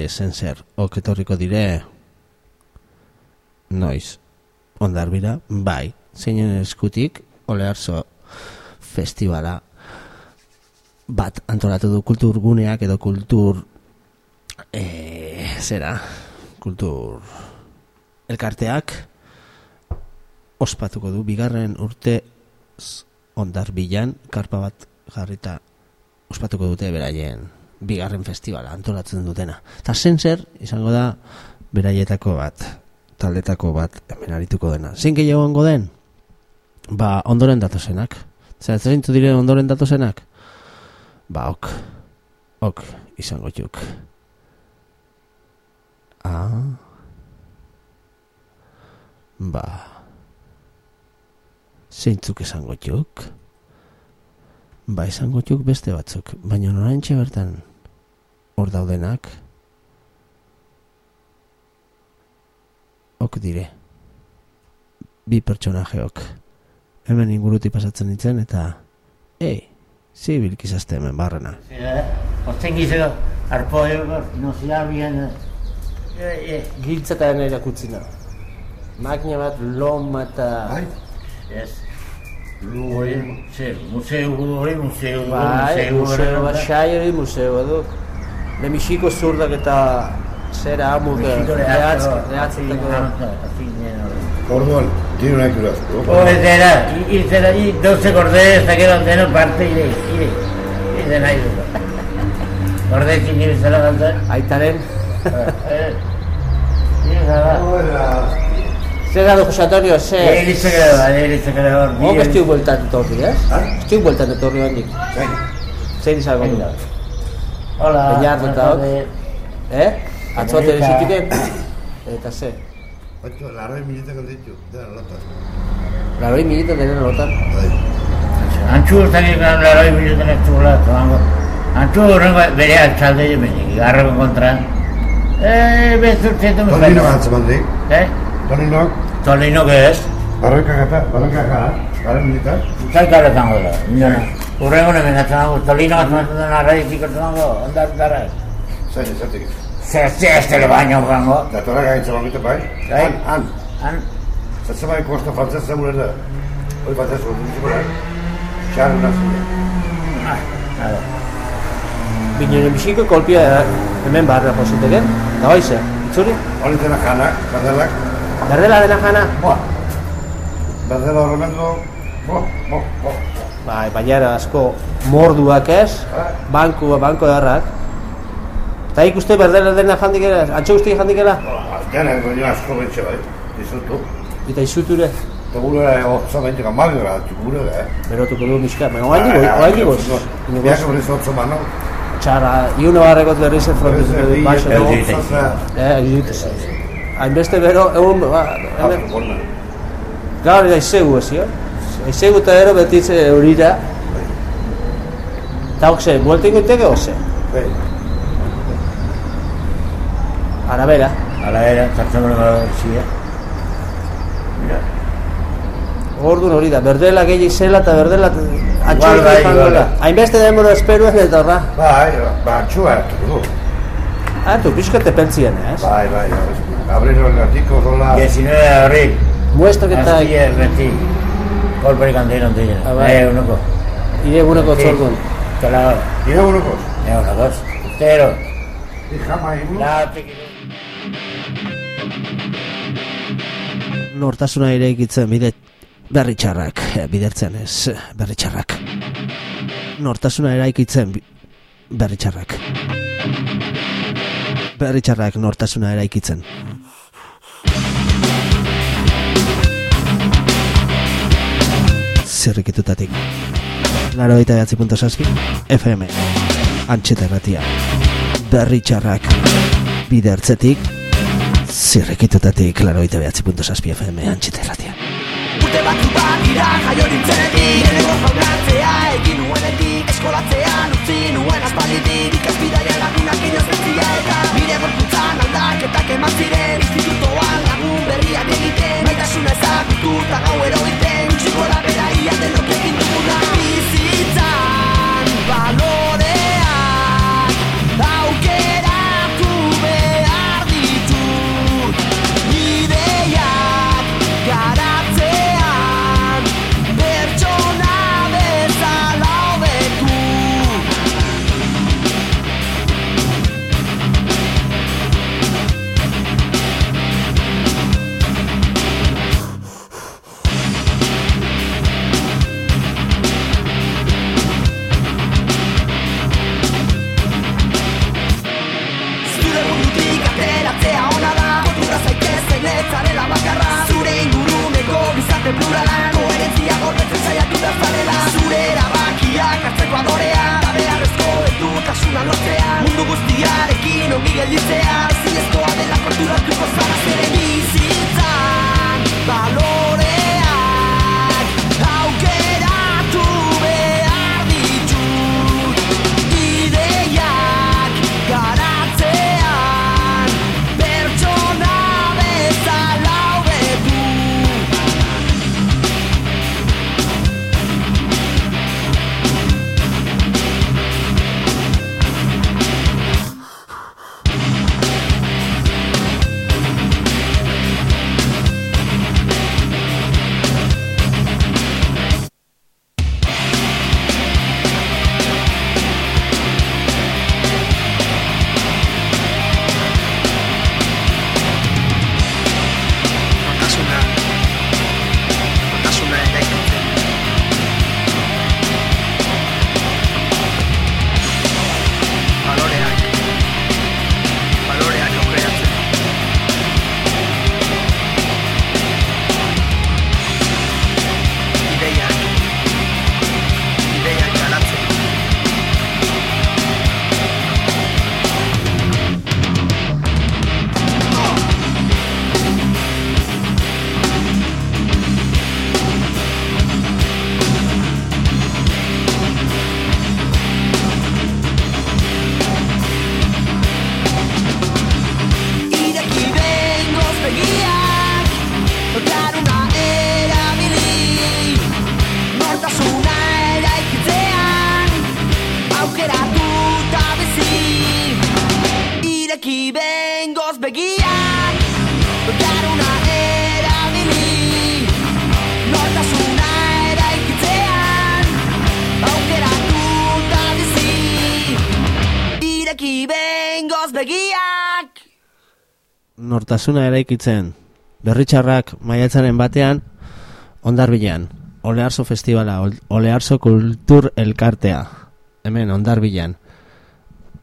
dire zenzer, ok etorriko dire noiz ondarbira, bai, zeinen eskutik olearzo festivala bat antolatu du kulturguneak edo kultur e, zera kultur elkarteak ospatuko du bigarren urte ondarbilan karpa bat jarrita ospatuko dute beraien bigarren festivala antolatzen dutena. Eta zenzer izango da beraietako bat, taldetako bat hemen arituko dena. Zein gehiago den? Ba, ondoren datozenak. Zer, zeintu diren ondoren datozenak? Ba, ok. Ok, izango juk. Ah. Ba. Zeintzuk izango juk? Ba, izango juk beste batzuk. Baina norantxe bertan hor daudenak? Ok dire. Bi pertsonajeok. Hemen inguruti pasatzen ditzen eta ei, zi bilkizazte hemen barrena. Hortzen gizeko, arpo egon, no ziabian, Giltzatan erakutzina Makina bat loma eta Bai, ez. Lu hori, zer, museu hori, museu hori, Bai, museu museo bat hori. xai hori museo du Lemixiko zurdak eta zera amuk Mexikore rehatz, atzo, rehatzetako atzo, azinen hori. orduan, tiene una que Hori zera, hil zera, hil doze gorde, ez da gero deno parte, ire, ire, ire nahi du. Gorde ezin hil zera galda. Aitaren Eh. Zer gado Jose Antonio, zer ere da, egitzek ere hor. Gok estiu bueltan etorri, ez? Estiu bueltan etorri handik Zein izango du? Hola. Peñar buenas eta hok. Eh? Atzo ate Eta- zutiken? Eta ze? Baito, larroi militak alditu, dena lata. Laroi milita denen lotan. Bai. Antxu ez dakit gan laroi minutan ez duela, tomango. Antxu horrengo bere altzalde jo benik, garroko kontra. Eh, bezurtzetu me Tonino atzeman dik. Eh? Tonino, Tolino que es? barranka gata, barranka gata, larroi militar. Tal kala zango da, Urrengo nemen atzango, Tolino atzango da narrai ziko zango, ondar dara. Zain, ezatik. Zer, zer, tele baino gango. Datora gaitza mamita bai? Bai. Han, han. Han, Zatza bai kosta frantzaz zegoen da. Hoi frantzaz zegoen dut zikola. Txar una zuen. nada. Binoen bisiko kolpia hemen barra positeken. Da hoize, itzuri? Hori dena janak, berdelak. Berdela dena jana? Boa. Berdela horremendo. Bo, bo, bo. Bai, baina era asko morduak ez, banku, banko darrak. Eta ikuste berdela dena jandikela, antxo guzti jandikela? Dena, baina asko bentsa bai. Dizutu. Eta izuture, Eta gure otza baintik amabi gara, gure da, eh? berotuko du miska. Baina oain digo, oain digo. Biak hori zotzo mano. Txara, iuno barrekot berriz ez fronteziko du, baixo. Ez no? dit. Eh, egitez. Hainbeste bero, egun, ba, hemen, gaur da izegu ez, jo? Izegu eta ero betitze eurira. Eta hok ze, buelten guteke oze? Bai. Arabera. Ala era, zartzen gara zia. Mira, Orduan hori da, berdela gehi zela eta berdela Igual bai, bai. Hainbeste denbora esperuen eta horra. Bai, ba, txua hartu du. Ah, tu pixkate pentsien, ez? Bai, bai, abrero el gatiko zola. 19 de abril, Muestrak eta Así es, Kolperik handein. Ah, bai. Eh, unoko. ire eguneko txordun. Kala, Ira unokos. eh, unokos. Ustero. Ijama igu. La, txikitu. Nortasuna ere ikitzen bide berri txarrak, eh, bidertzen ez, eh, berri txarrak. Nortasuna eraikitzen bi- berri txarrak. Berri txarrak nortasuna eraikitzen. Zirrikitutatik. Laro eta behatzi punto zazpi, FM, antxeta erratia. Berri txarrak, bidertzetik, zirrikitutatik, laro eta behatzi punto zazpi, FM, antxeta erratia. Urte batzu bat dira jaio nintzenetik Lehenengo jaunatzea egin nuenetik Eskolatzean utzi nuen aspalditik. Ikasbidaria lagunak inoz betzia eta Nire gorputzan aldaketak eman ziren. Institutoan lagun berriak egiten Maitasuna ezagutu eta gau eroiten. Txiko da bera ia denok egin duguna Bizitzan zarela Zure erabakiak hartzeko adorea Da beharrezko edutasuna lortzea. Mundu guztiarekin ongi gelditzea Ezinezkoa dela konturatuko zara zere bizitzan. Baloreak nortasuna eraikitzen berritxarrak maiatzaren batean ondarbilan Olearzo Festivala, Ol- Olearzo Kultur Elkartea. Hemen ondarbilan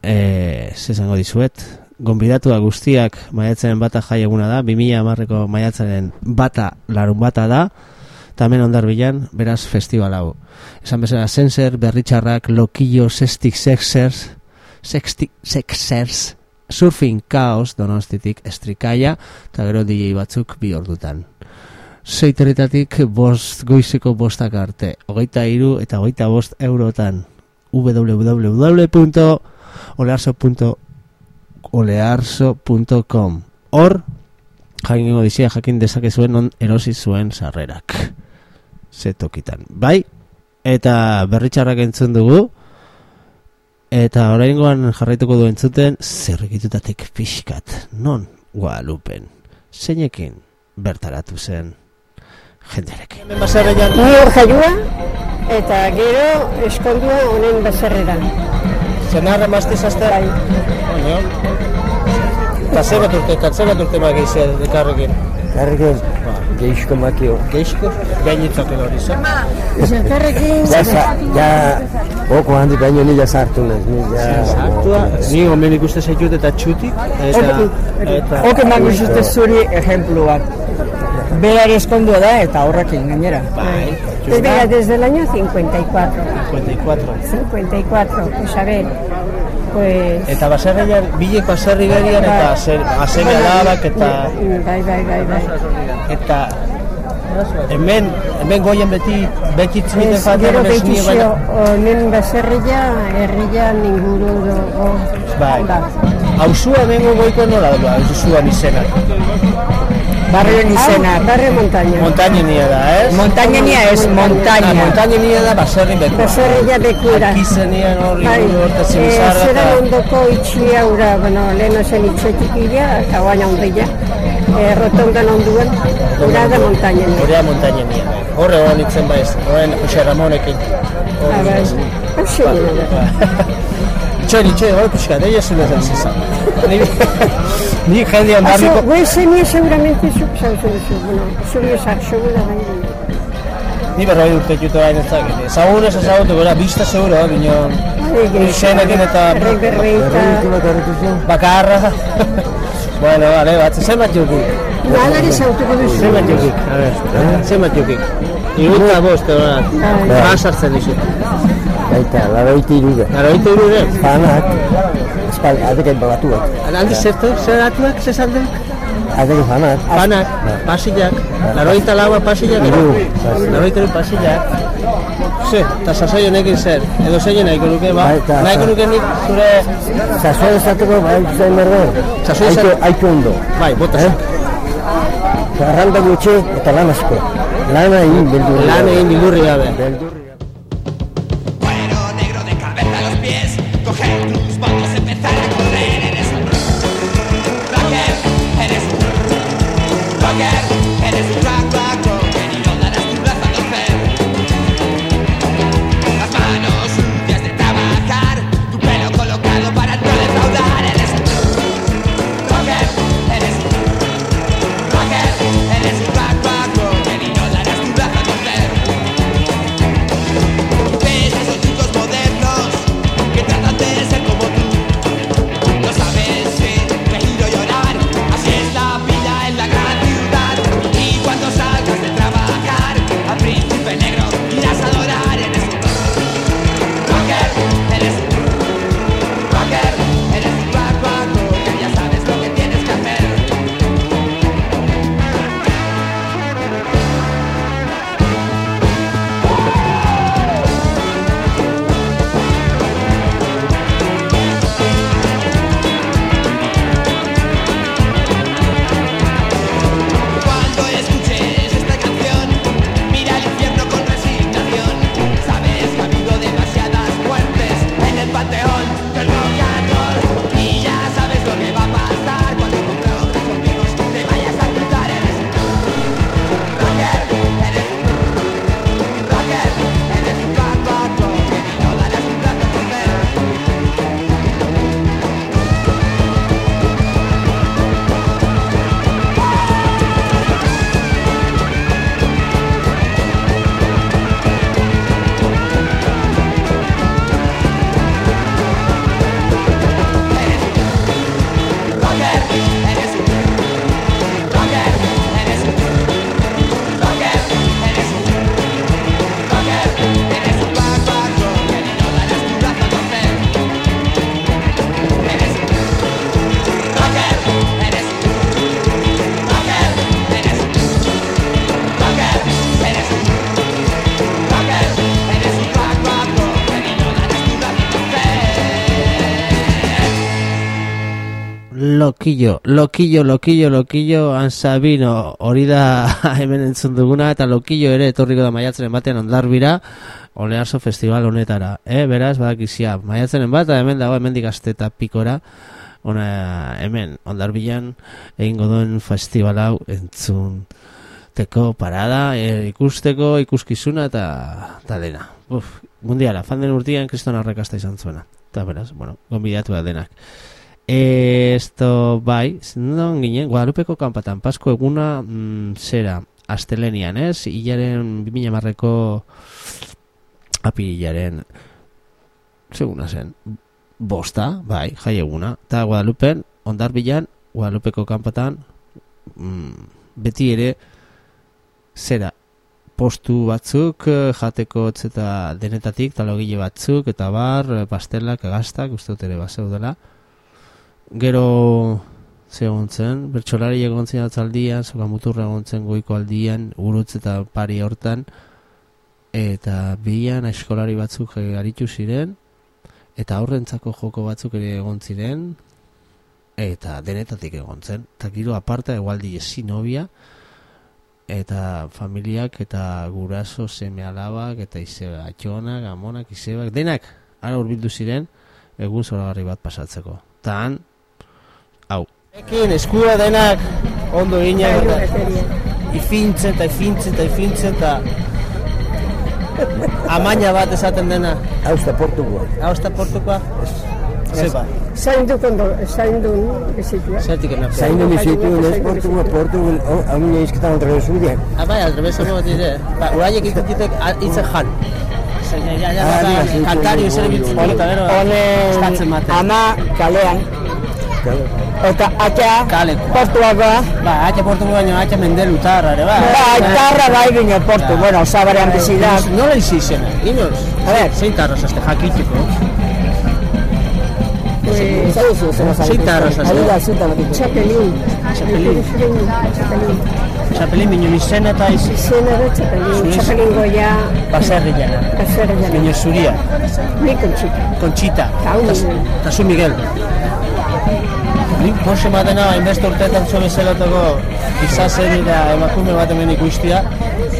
e, zesango dizuet? Gonbidatua guztiak maiatzaren bata jai eguna da 2000 amarreko maiatzaren bata larun bata da eta hemen ondarbilan beraz festival hau. Esan bezala Senser, Berritxarrak, Lokillo, Sextic Sexers Sextic Sexers Surfing Chaos donostitik estrikaia eta gero DJ batzuk bi ordutan. Seiteretatik bost goizeko bostak arte hogeita iru eta hogeita bost eurotan. www.olearso.olearso.com Hor, jakingo dizia jakin dezakezuen non erosi zuen sarrerak. Ze tokitan. Bai, eta berritxarrak entzun dugu, eta oraingoan jarraituko du entzuten zerrikitutatik pixkat. Non, Guadalupen. Zeinekin bertaratu zen jenderekin. Ni hor jaioa eta gero eskondua honen baserrera. Zenarra maztizazte? Bai. Eta zer bat urte, eta zer bat urte magizia dekarrekin? Kargen, geixko makio. Geixko? Gainitzak edo hori zen? Zertarrekin, Ja, oko handi baino nila sartu naiz, ni ja... Sartua, ni omen ikuste zaitut eta txutik, eta... eta Hok eman gizute zuri ejempluak. Behar eskondua da eta horrekin gainera. Bai, mira, desde el año 54. 54. 54, pues a ver, pues... Eta baserrian, bilek baserri gerian, eta zer, azeme alabak, eta... Bai, bai, bai, bai. Eta... Hemen, hemen goien beti, bekitz Ez, miten falta gero ez nire behitizio, baina... honen baserria, herrian inguru dugu. Bai. Hauzua hemengo goiko nola da, hauzuan izena. Barrioen izena. Barrio montaña. Montañenia da, ez? Montañenia ez, montaña. Ah, montañenia da baserri beku. Baserria bekura. Arkizenian hori Bai, horta eh, zimizarra zera eta... ondoko itxia ura, bueno, leheno zen itxe txikila, eta guain ondila. Eh, rotondan onduan, ura da montaña. Horea montañenia. Horre hori nintzen baiz, horren Jose Ramonekin. Ah, bai. Hauxe nire da. Itxoin, itxoin, hori pixka, deia zuen zen zizan. Ni, ni jende Aso, ondarriko... güey, semia seguramente zuk zauzu duzu, bueno, zuri esak, segura bai. Ni berroi urte jutu bain ez dakit. Ezagun ez ezagutu, gara, bista seguro, bineon... Izenekin eta... Errek berreita. Bakarra. bueno, vale, bat, zenbat jukik? Nadari zautuko duzu. Zenbat jukik, a ver, zenbat jukik? Iruta bost, edo Bai. sartzen dizut. Baita, laroiti irude. Aroite irure? Fanak, espal, adeken batuak. Aldi zertu, zer atuak, zer salden? Adeken fanak. Panak, pasillak, laroita laua pasillak, Hiru, laroita iru pasillak. Ze, eta sasoi honekin zer, edo zein nahiko nuke, ba? Bai, eta- Nahiko nuke nik zure... Sasua esateko, bai, zain berber. Sasoi Aiko, esat- aiko ondo. Bai, bota Eh? Arranda gutxi eta lan asko. Lana egin, beldurri. Lan egin bildurri gabe. Cuero Lokillo, lokillo, lokillo, lokillo, ansabino, hori da hemen entzun duguna, eta lokillo ere etorriko da maiatzenen batean ondarbira, Olearzo festival honetara. Eh, beraz, badakizia, maiatzenen bat, hemen dago hemen dikaste eta pikora, ona hemen, ondarbilan, egingo duen festival hau entzun teko parada, e, ikusteko, ikuskizuna eta, eta dena. Uf, mundiala, fan den urtian kriston arrakasta izan zuena. Eta beraz, bueno, gonbidatu da denak. Esto, bai, non ginen, Guadalupeko kanpatan, Pasko eguna, mm, zera, astelenian, ez? Ilaren, 2000 marreko apirilaren, seguna zen, bosta, bai, jai eguna. Eta Guadalupen, ondar bilan, Guadalupeko kanpatan, mm, beti ere, zera, postu batzuk, eh, jateko eta denetatik, talogile batzuk, eta bar, eh, pastelak, gaztak, uste dut ere baseu dela. Gero, ze egon zen, bertxolari egon zen atzaldian, soka muturra egon zen goiko aldian, urutz eta pari hortan, eta bian eskolari batzuk eh, aritu ziren, eta aurrentzako joko batzuk ere egon ziren, eta denetatik egon zen. Eta giro aparta egualdi ezin nobia, eta familiak eta guraso seme alabak eta izeba atxonak, amonak, izebak, denak ara urbildu ziren egun zoragarri bat pasatzeko. Tan. Ekin eskua denak ondo gineak eta ifintzen eta ifintzen eta ifintzen eta amaina bat esaten dena. Hau ez da portukoa. Hau ez da portukoa? Zeba, Zaindu kondo, zaindu bizitua. zertik ena. Zaindu bizitu, ez portukoa, portukoa, hau nire izketan otra zudiak. Ah, bai, al revés hori dire. Ba, uraiek ikutik itzen jan. Ah, ba, kantari zer bitzen sí. eta gero Honen eskatzen baten. ama kalean, eta atxa Kaleko. portuakoa, Ba, atxe portu baino, atxe mendelutarra ere, ba. ba, itarra bai gine portu, bueno, zabarean bizi da. Nola izi izena? Inoz? A ver. Zein tarroz azte jakitiko? Pues, Zein tarroz azte? Txapelin. Txapelin. Txapelin. Txapelin minun izena eta izi. Izena da txapelin. Zuiz? Txapelin goia, Baserri jana. baserri jana. Minun zuria. Ni kontxita. Conchita. Hau Ta- Miguel. Ta zu Miguel. Nik Jose matena hainbeste urteetan zuen ezelatoko izazen da emakume bat hemen ikustia.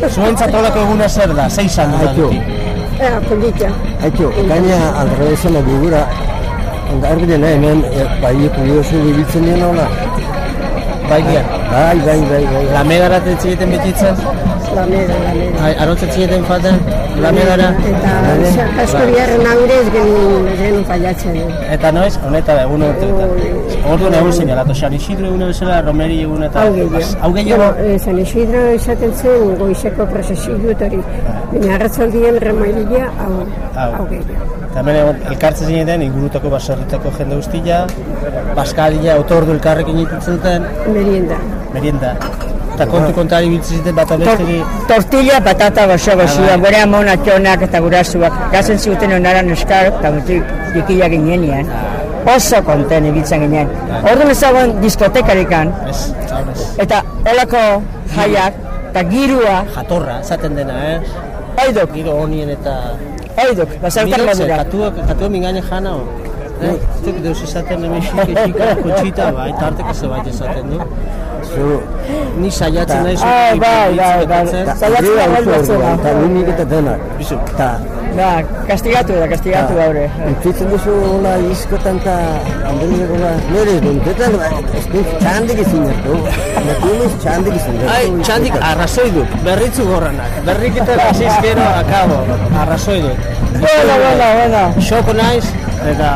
Zuentzat holako eguna zer da, zei izan da. Aitu. Ea, polita. Aitu, gaina alrebezena bigura, ondarbidena hemen, eh, bai kuriosu bibiltzen dien hola. Bai gian. Bai, bai, bai, bai. Lamegara tetzieten betitzen, Lamera, lamera. arotzen zieten faten, lamegara. Eta asko biharren aurrez genuen genuen fallatzen. Eta noiz, honeta da egun urteetan. Orduan egun seinalatu, San Isidro egune bezala, Romeri egun eta... Hau gehiago. Eh, San Isidro izaten zen goizeko prozesio hori. Baina arratzaldien remailia hau, gehiago. Eta hemen elkartzen zineten, ingurutako baserritako jende guztia, Baskaria, otordu elkarrekin itutzen duten, Merienda. merienda. Eta kontu kontari biltzen ziten bat abesteri, Tortilla, patata, goxo, goxua, gure amona txonak eta gurasuak. Gazen zuten onara neskar, eta mutik dikila ginenean. Oso konten ibiltzen ginen. Orduan ezagun diskotekarikan, ez, zaunez, eta olako jaiak, eta girua, jatorra, esaten dena, eh? oidok, Giro honien eta... oidok, bazaukan Mirotze, modura. katuak, katuak mingaine jana, o? Eh? Zuk deus esaten hemen xike, xike, bai, tarteko zebait esaten du. Ni saiatzen nahi Ah, bai, bai, bai. Saiatzen da Eta galdatzea. eta linik eta denak. Bizu. Eta, Da, kastigatu da, kastigatu gaure. Utzitzen duzu hola izkotan eta handeleko hola, nire duntetan, ez du txandik izin ertu. Natunez txandik izin ertu. Ai, txandik, arrazoi dut, berritzu gorranak. Berriketa hasiz gero, akabo, arrazoi dut. Bueno, bueno, bueno. Xoko naiz, eta...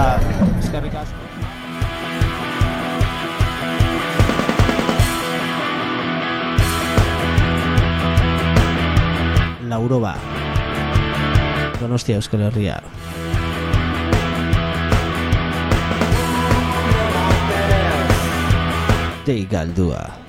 Eskerrik asko. Lauroba. Donostia Euskal Herria. Dei galdua.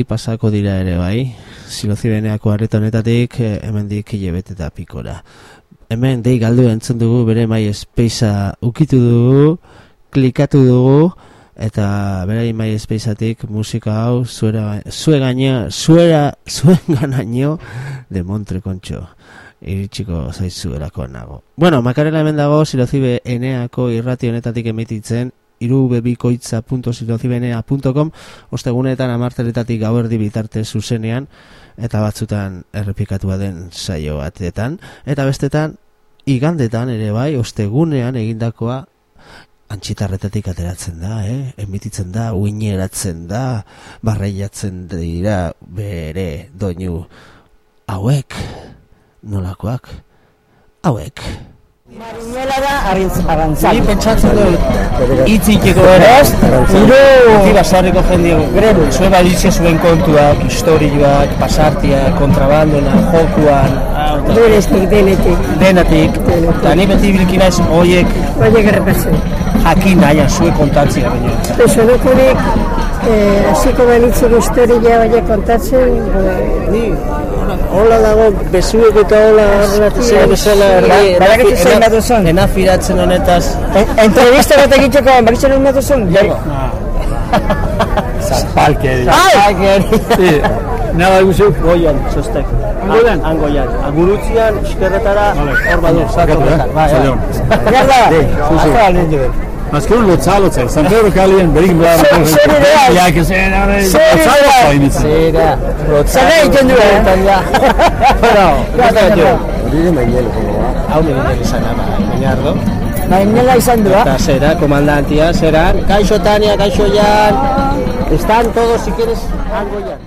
Hemendi pasako dira ere bai, silozibeneako arreta honetatik eh, hemendik hilebete eta pikora. Hemen dei galdu entzun dugu bere mai espeiza ukitu dugu, klikatu dugu, eta bere mai espeizatik musika hau zuera, zue gaina, zuera, zuen ganaino de Montre Kontxo. Iritsiko zaizuelako nago. Bueno, makarela hemen dago silozibe eneako irrati honetatik emititzen irubebikoitza.silozibenea.com ostegunetan amarteletatik gauerdi bitarte zuzenean eta batzutan errepikatua den saio batetan eta bestetan igandetan ere bai ostegunean egindakoa antxitarretatik ateratzen da, eh? emititzen da, uineratzen da, barreiatzen dira bere doinu hauek, nolakoak, hauek. Marinela da arintz arantzak. Ni pentsatzen dut hitzikiko ere, Hiru Uti basarriko jendio Grebu. Zue baditzia zuen kontuak, historioak, pasartiak, kontrabandona, jokuan Denetik, denetik. Denatik Eta ni beti bilki naiz hoiek Oiek errepasen. jakin nahian zue kontatzea baino Pesonokonek, eh, hasiko balitzeko historia oiek kontatzen, eh, Ni Hola dago, bezuek eta hola Zera bezala Ba- badakit zein bat duzun? Enafiratzen honetaz Entrevista bat egiteko, bakitzen hon batuzun? Zapalkeri. Ai! Nada guzu. Goian, sostek Angoian? Angoian Agurutzian, eskerretara, hor badu? Bai, bai. Salion. Gerda, zuzu. hasta alindu. Azken lotza lotza. San Pedro kalien berik. Zer- zer ideal? Ja, que se era. Zer ideal? Zera, Zer egiten du, eh? Bueno, Gerda, gerda. Hori mainelo, como va. hau nire izan ama, Beñardo. Bainela izan du, Eta zera, komandantia, zera, kaixo Tania, kaixo Jan, están todos, si quieres, Angoian.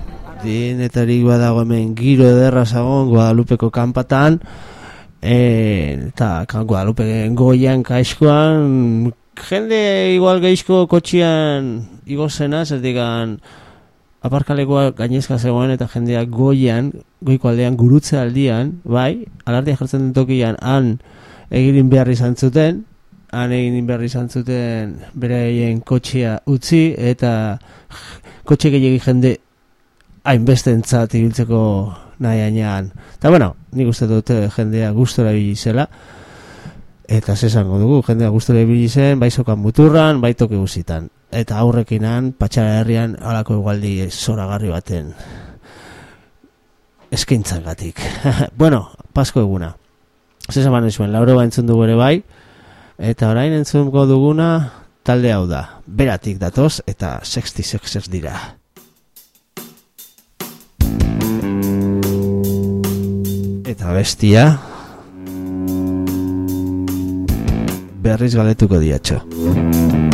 Dienetarik badago hemen giro ederra zagon Guadalupeko kanpatan e, eta Guadalupe goian kaizkoan jende igual geizko kotxian igo zena, zertikan aparkalekoa gainezka zegoen eta jendeak goian, goiko aldean gurutze aldian, bai, alardia jartzen den tokian han egin behar izan zuten, han egin behar izan zuten beraien kotxea utzi eta kotxe gehiagi jende hainbeste entzat ibiltzeko nahi ainean. Eta bueno, nik uste dut jendea gustora ibili zela, eta zesango dugu, jendea gustora ibili zen, bai sokan muturran, bai toki. Eta aurrekinan, patxara herrian, halako igualdi zoragarri baten eskaintzagatik. bueno, pasko eguna. Zesa man zuen, lauro entzun dugu ere bai, eta orain entzungo duguna talde hau da. Beratik datoz eta 66 dira. Eta bestia berriz galetuko diatxo.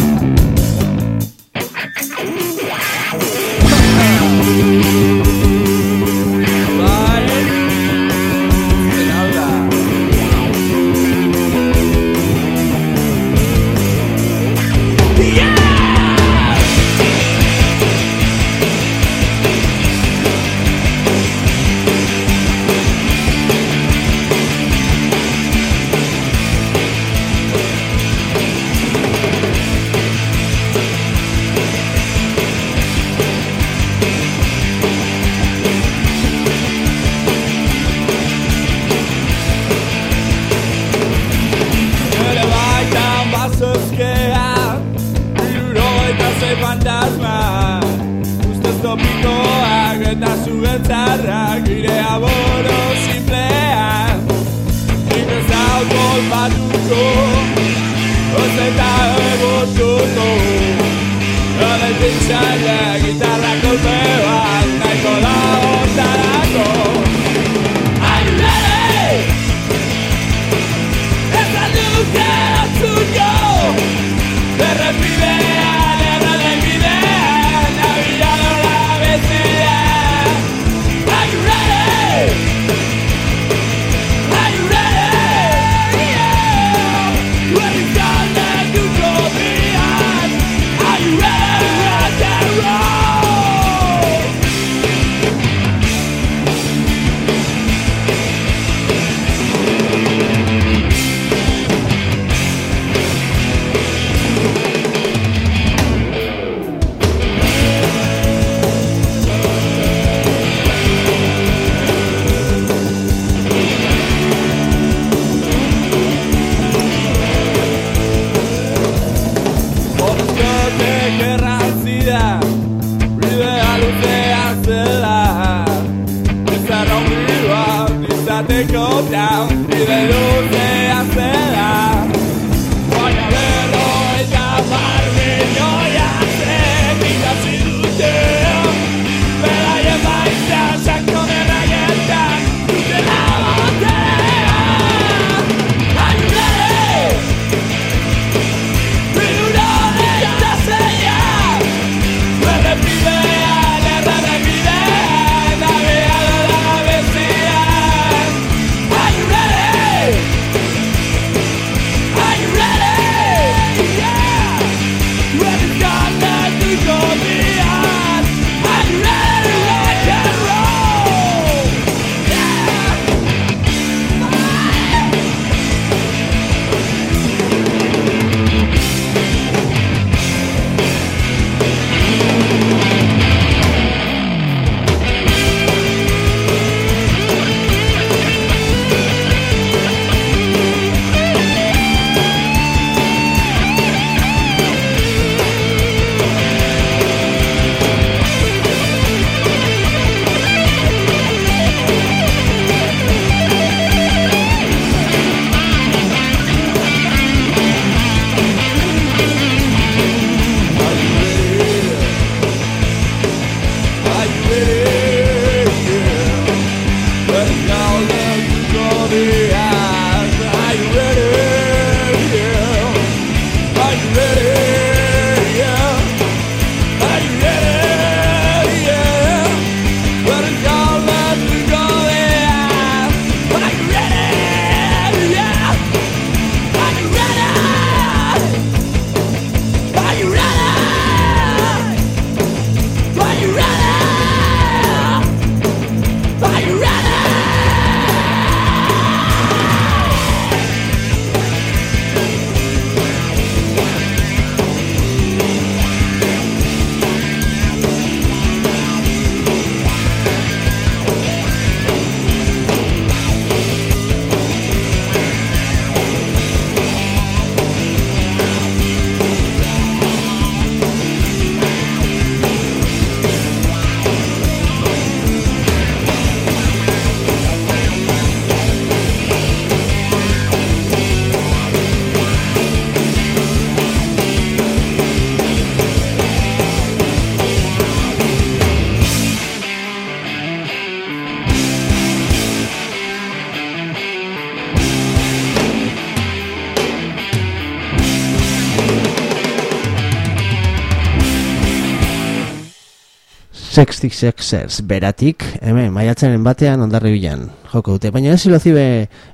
66ers beratik, hemen, maiatzenen batean ondarri bilan, joko dute. Baina ez ilozibe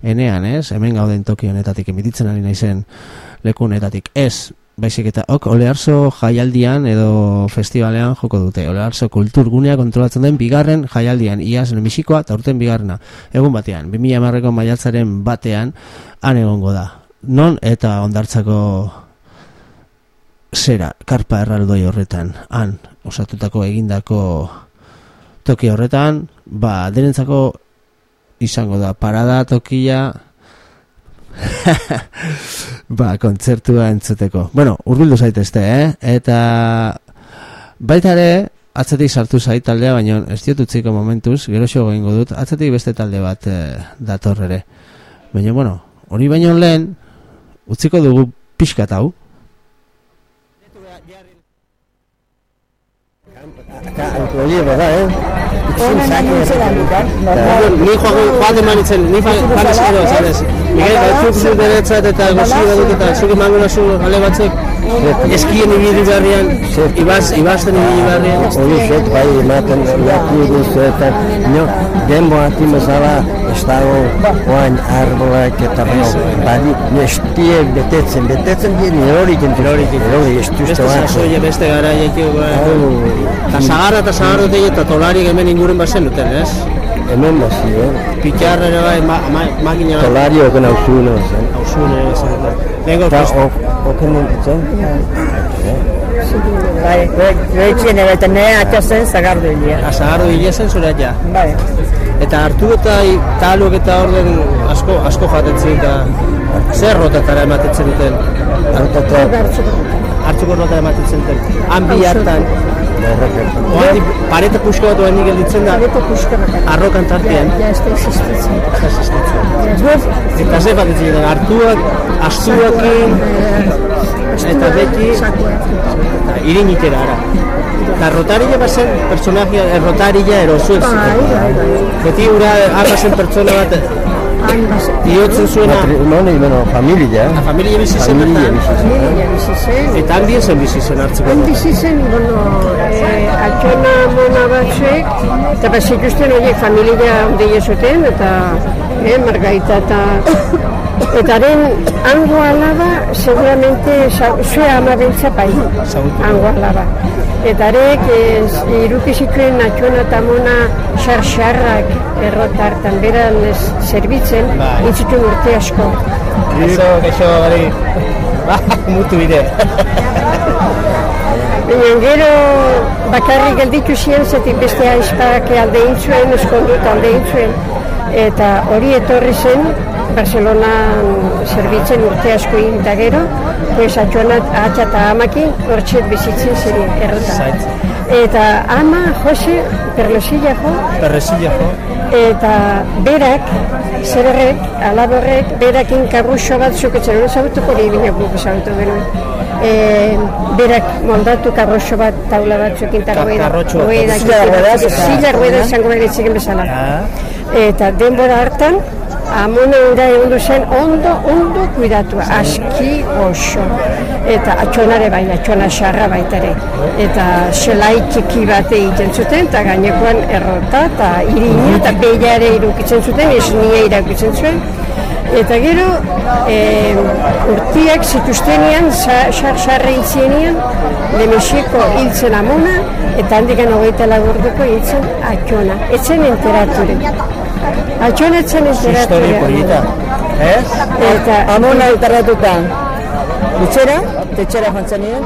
enean, ez? Hemen gauden toki honetatik, emititzen ari naizen lekunetatik. Ez, baizik eta ok, olearzo jaialdian edo festivalean joko dute. Olearzo kulturgunea kontrolatzen den bigarren jaialdian, iaz nemisikoa eta urten bigarrena. Egun batean, 2000 marreko maiatzaren batean, han egongo da. Non eta ondartzako zera, karpa erraldoi horretan, han, osatutako egindako toki horretan, ba, denentzako izango da, parada tokia, ba, kontzertua entzuteko. Bueno, urbildu zaitezte, eh? Eta baita ere, atzetik sartu zait taldea, baina ez diot utziko momentuz, gero xo egingo dut, atzetik beste talde bat eh, dator ere. Baina, bueno, hori baino lehen, utziko dugu pixkat hau. Oye, bada, eh? Itzin zaki Ni joago bat eman itzen, ni eskero, sabes? Miguel, batzuk zu beretzat eta gozio dut eta zuk emango nazu ale batzuk? Eskien ibili beharrian, ibaz, ibazten ibili beharrian. Hori zet, bai, ematen, iaki duzu eta, no, denbo ati bezala, ez dago, oain arbolak eta, no, badi, nestiek betetzen, betetzen dien, eroriken, eroriken, erori, ez Beste duzte bat. sasoia, beste garaiek, eta sagarra eta sagarra dut eta tolariek hemen inguren bazen duten, ez? Hemen bazi, eh? Pitarra ere bai, ma, ma, makina bat. Tolari oken hausune, zen. Hausune, zen. Lengo, Eta, oken nintzen, Bai, behitzen ere, eta nire atxazen zagardu hilia. Azagardu hile zen zure ja. Bai. Eta hartu eta taluk eta orden asko, asko jatetzen eta zer rotatara ematetzen duten. Hartzuko rotara ematetzen duten. Han bi hartan. Oandi parete puxka bat oandi gelditzen da. Parete puxka bat. Arrokan tartean. Ja, ez da existitzen. Ez da existitzen. Ez Eta ze bat ditzen dira, hartuak, astuakin, eta beti, eta irinikera ara. Eta rotarilla bazen personajia, eh, rotarilla ez. Bai, bai, bai. Beti ura arrazen pertsona bat. Iotzen zuena, Matrimoni, bueno, familia, eh? la familia bizi zen Familia bizi zen. Familia bizi zen. Eta handien zen bizi zen hartzeko. Han bizi zen, bueno, eh, altxona mona batzuek, eta bat zituzten horiek familia ondeia zuten, eta eh, margaita eta eta haren hango alaba seguramente zue ama beltza bai, hango alaba. Eta arek eh, iruki zituen atxona eta mona xar-xarrak errotartan beran ez zerbitzen, Bai. intzituen urte asko. Eso, keixo, hori, ba, mutu bide. Baina gero bakarrik gelditu ziren zetik beste aizpak alde intzuen, eskondut alde intzuen. Eta hori etorri zen, Barcelona zerbitzen urte asko egin eta gero, pues atxonat atxa eta amakin hortxet bizitzen ziren errota. Eta ama, Jose, perlosilla jo, Perresilla jo. eta berak, zer horrek, alaborrek, berakin karruxo bat zuketzen, hori zagutuko hori bine guk ezagutu genuen. E, berak moldatu karroxo bat taula batzuekin eta rueda, karrotxo bat. rueda, Silla ruedas eta- silla rueda izango bezala. Ah, Eta denbora hartan, amona ura egon zen ondo, ondo kuidatua, aski oso. Eta atxonare bai, atxona xarra baita ere. Eta selai txiki bat egiten zuten, eta gainekoan errota, eta irina, eta beila ere irukitzen zuten, ez nire irakitzen zuen. Eta gero, e, urtiak zituztenean, xar-xarra hiltzenean, Lemexiko hiltzen amona, eta handikan hogeita lagurduko hiltzen atxona. Etzen enteraturen. Atxona etzen historia enteraturen. polita. Ez? Eta Amona elkarratuta. Etxera, tetxera joan zenien,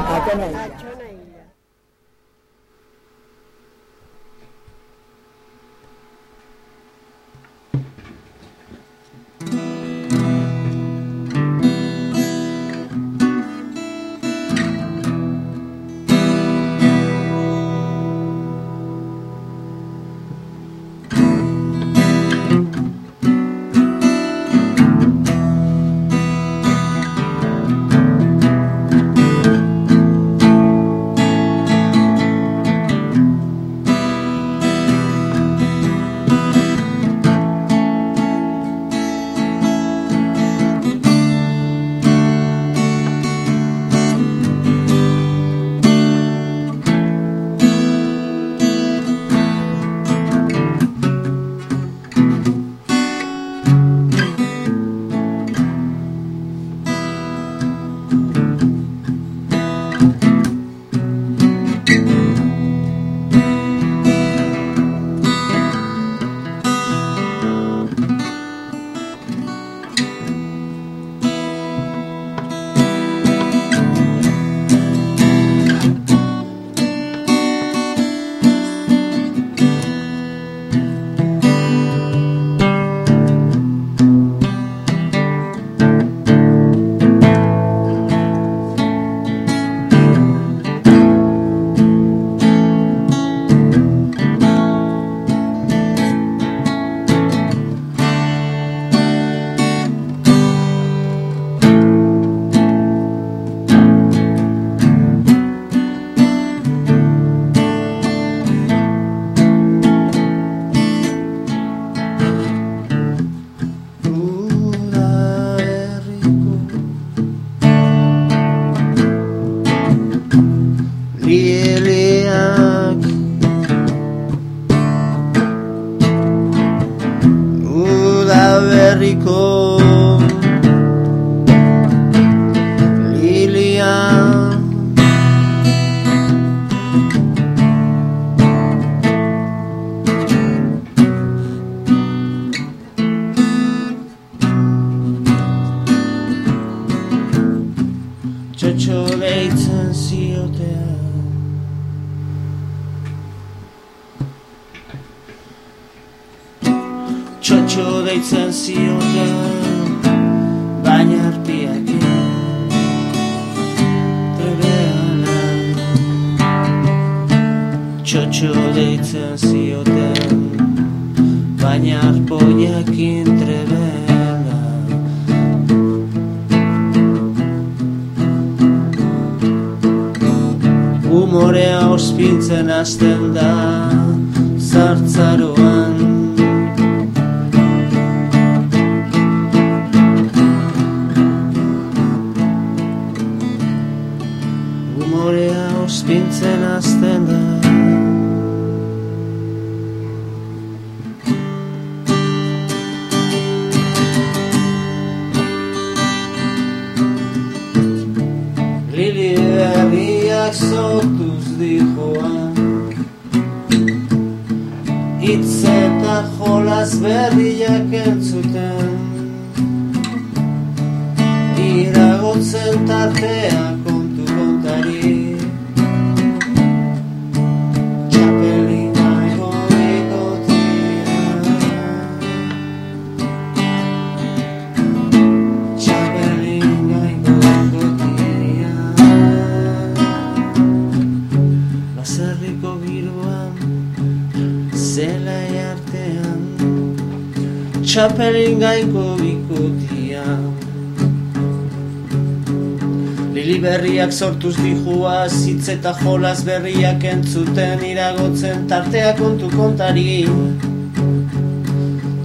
berriak sortuz dijua Zitz eta jolas berriak entzuten Iragotzen tartea kontu kontari.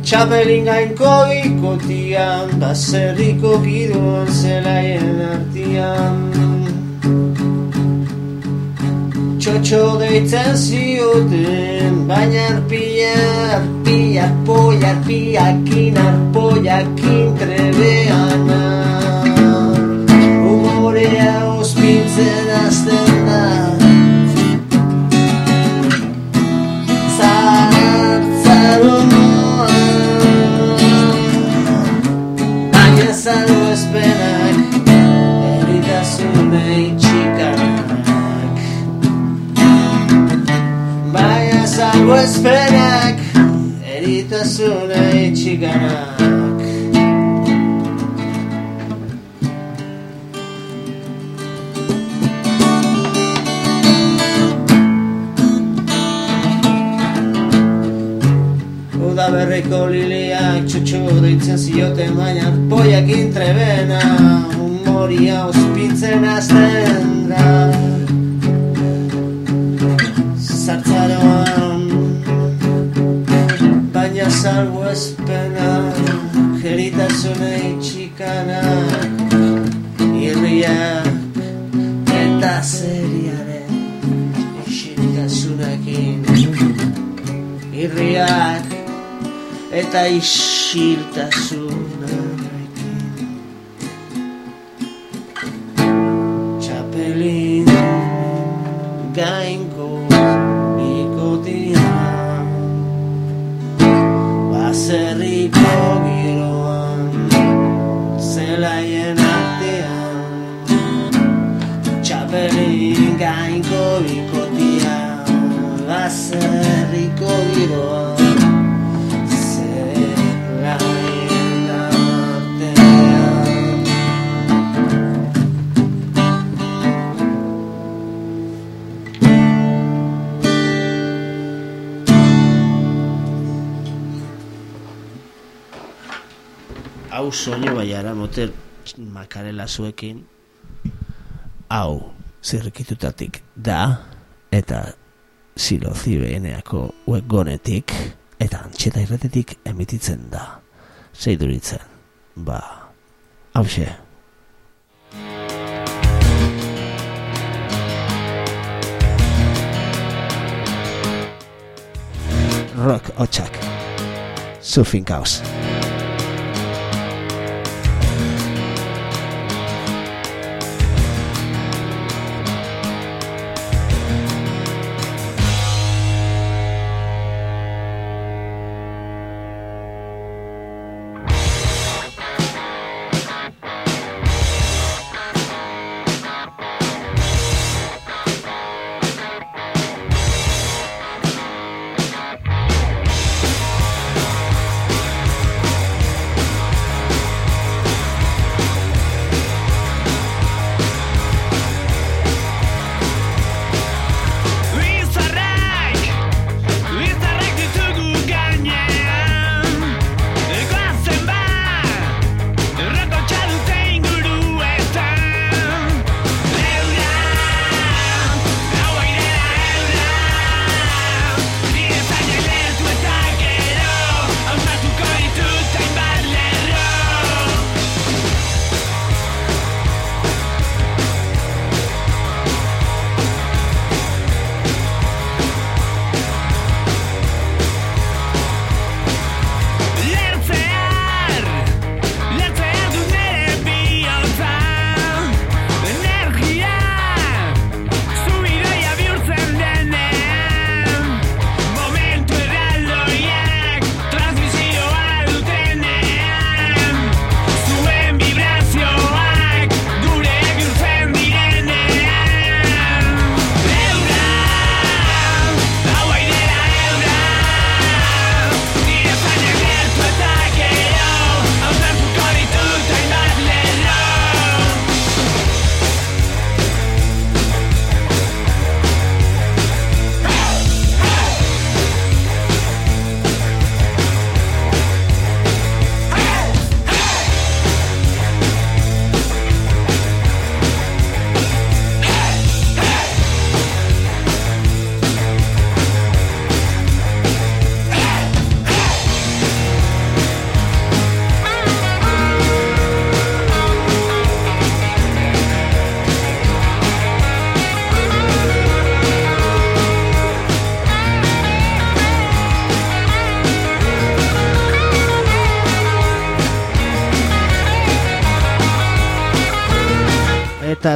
Txapelin gainko bikotian Baserriko giroan zelaien artian Txotxo deitzen zioten Baina arpia, arpia, poia, arpiakin, arpoiakin trebeana Umorea ospintzen hasten da. Zartzaroan Baina salgo espenak Eritasunei txikanak Baina Eritasunei txikanak Berriko liliak txutxu deitzen zioten baina arpoiak intrebena Humoria ospintzen azten da. Zartzaroan Baina salbo espena Jeritasunei txikanak Irriak eta seriaren Isiltasunekin. Irriak eta isiltasunarekin soinu baiara motel makarela zuekin. Hau zirrikitutatik da eta silozi beheneako webgonetik eta antxeta irretetik emititzen da. Zeiduritzen ba hause rock hotxak surfing house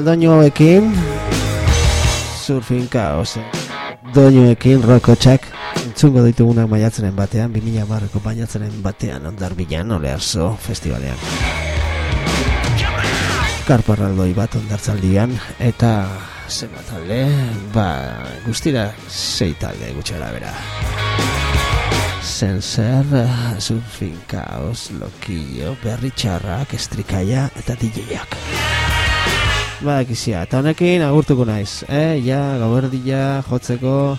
doinoekin Surfing Chaos Doinoekin rokotxak Entzungo ditugunak maiatzenen batean 2000 marreko maiatzenen batean Ondar bilan Olearzo festivalean. Karparraldoi bat ondartzaldian Eta zenbat talde? Ba guztira sei talde gutxera bera Zenzer, Surfing Chaos, Lokillo, Berri Txarrak, Estrikaia eta DJak. Ba, ekizia, eta honekin agurtuko naiz, eh? Ja, gauerdia jotzeko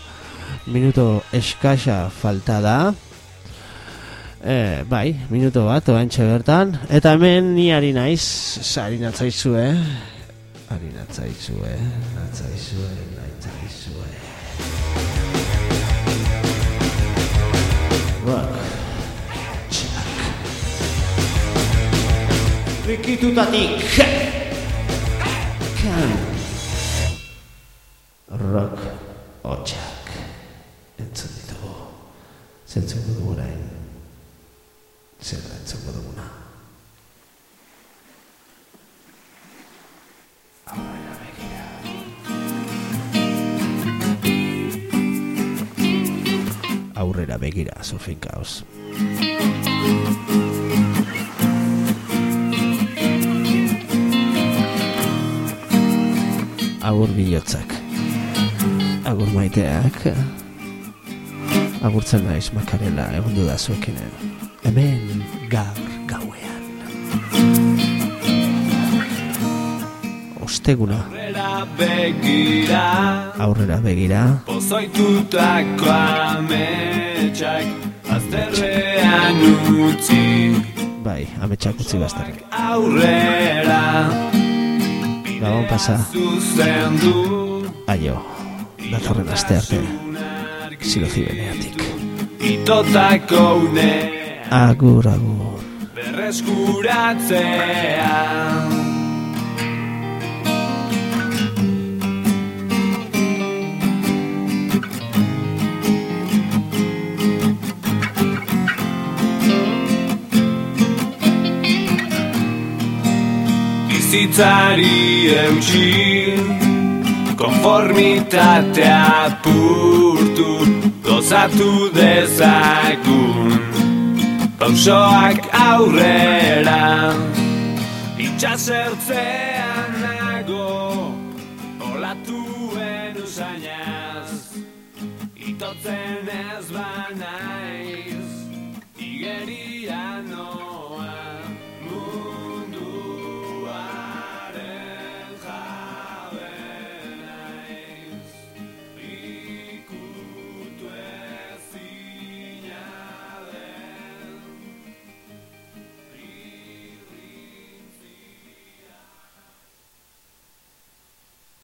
minuto eskasa falta da. Eh, bai, minuto bat, oantxe bertan. Eta hemen ni ari naiz, ari natzaizue, ari natzaizue, natzaizue, natzaizue. Rock. Txak. Rikitutatik. Kan. Rock. Otxak. Entzun ditugu. Zentzun dugu orain. Zer da duguna. Aurrera begira. Aurrera begira, surfing chaos. Agur bilotzak. Agur maiteak. Agurtzen naiz makarela egun da zuekin. Hemen gaur gauean. Osteguna Aurrera begira aurrera begira. Pozoitutako ametsak Azterrean utzi Bai, ametsak utzi bazterrik. Aurrera Gabon pasa. Aio, datorren aste arte. Silozi beneatik. Itotako une Agur, agur. Berreskuratzea Bizitzari eutxi Konformitatea purtu Gozatu dezagun Pausoak aurrera Itxasertzean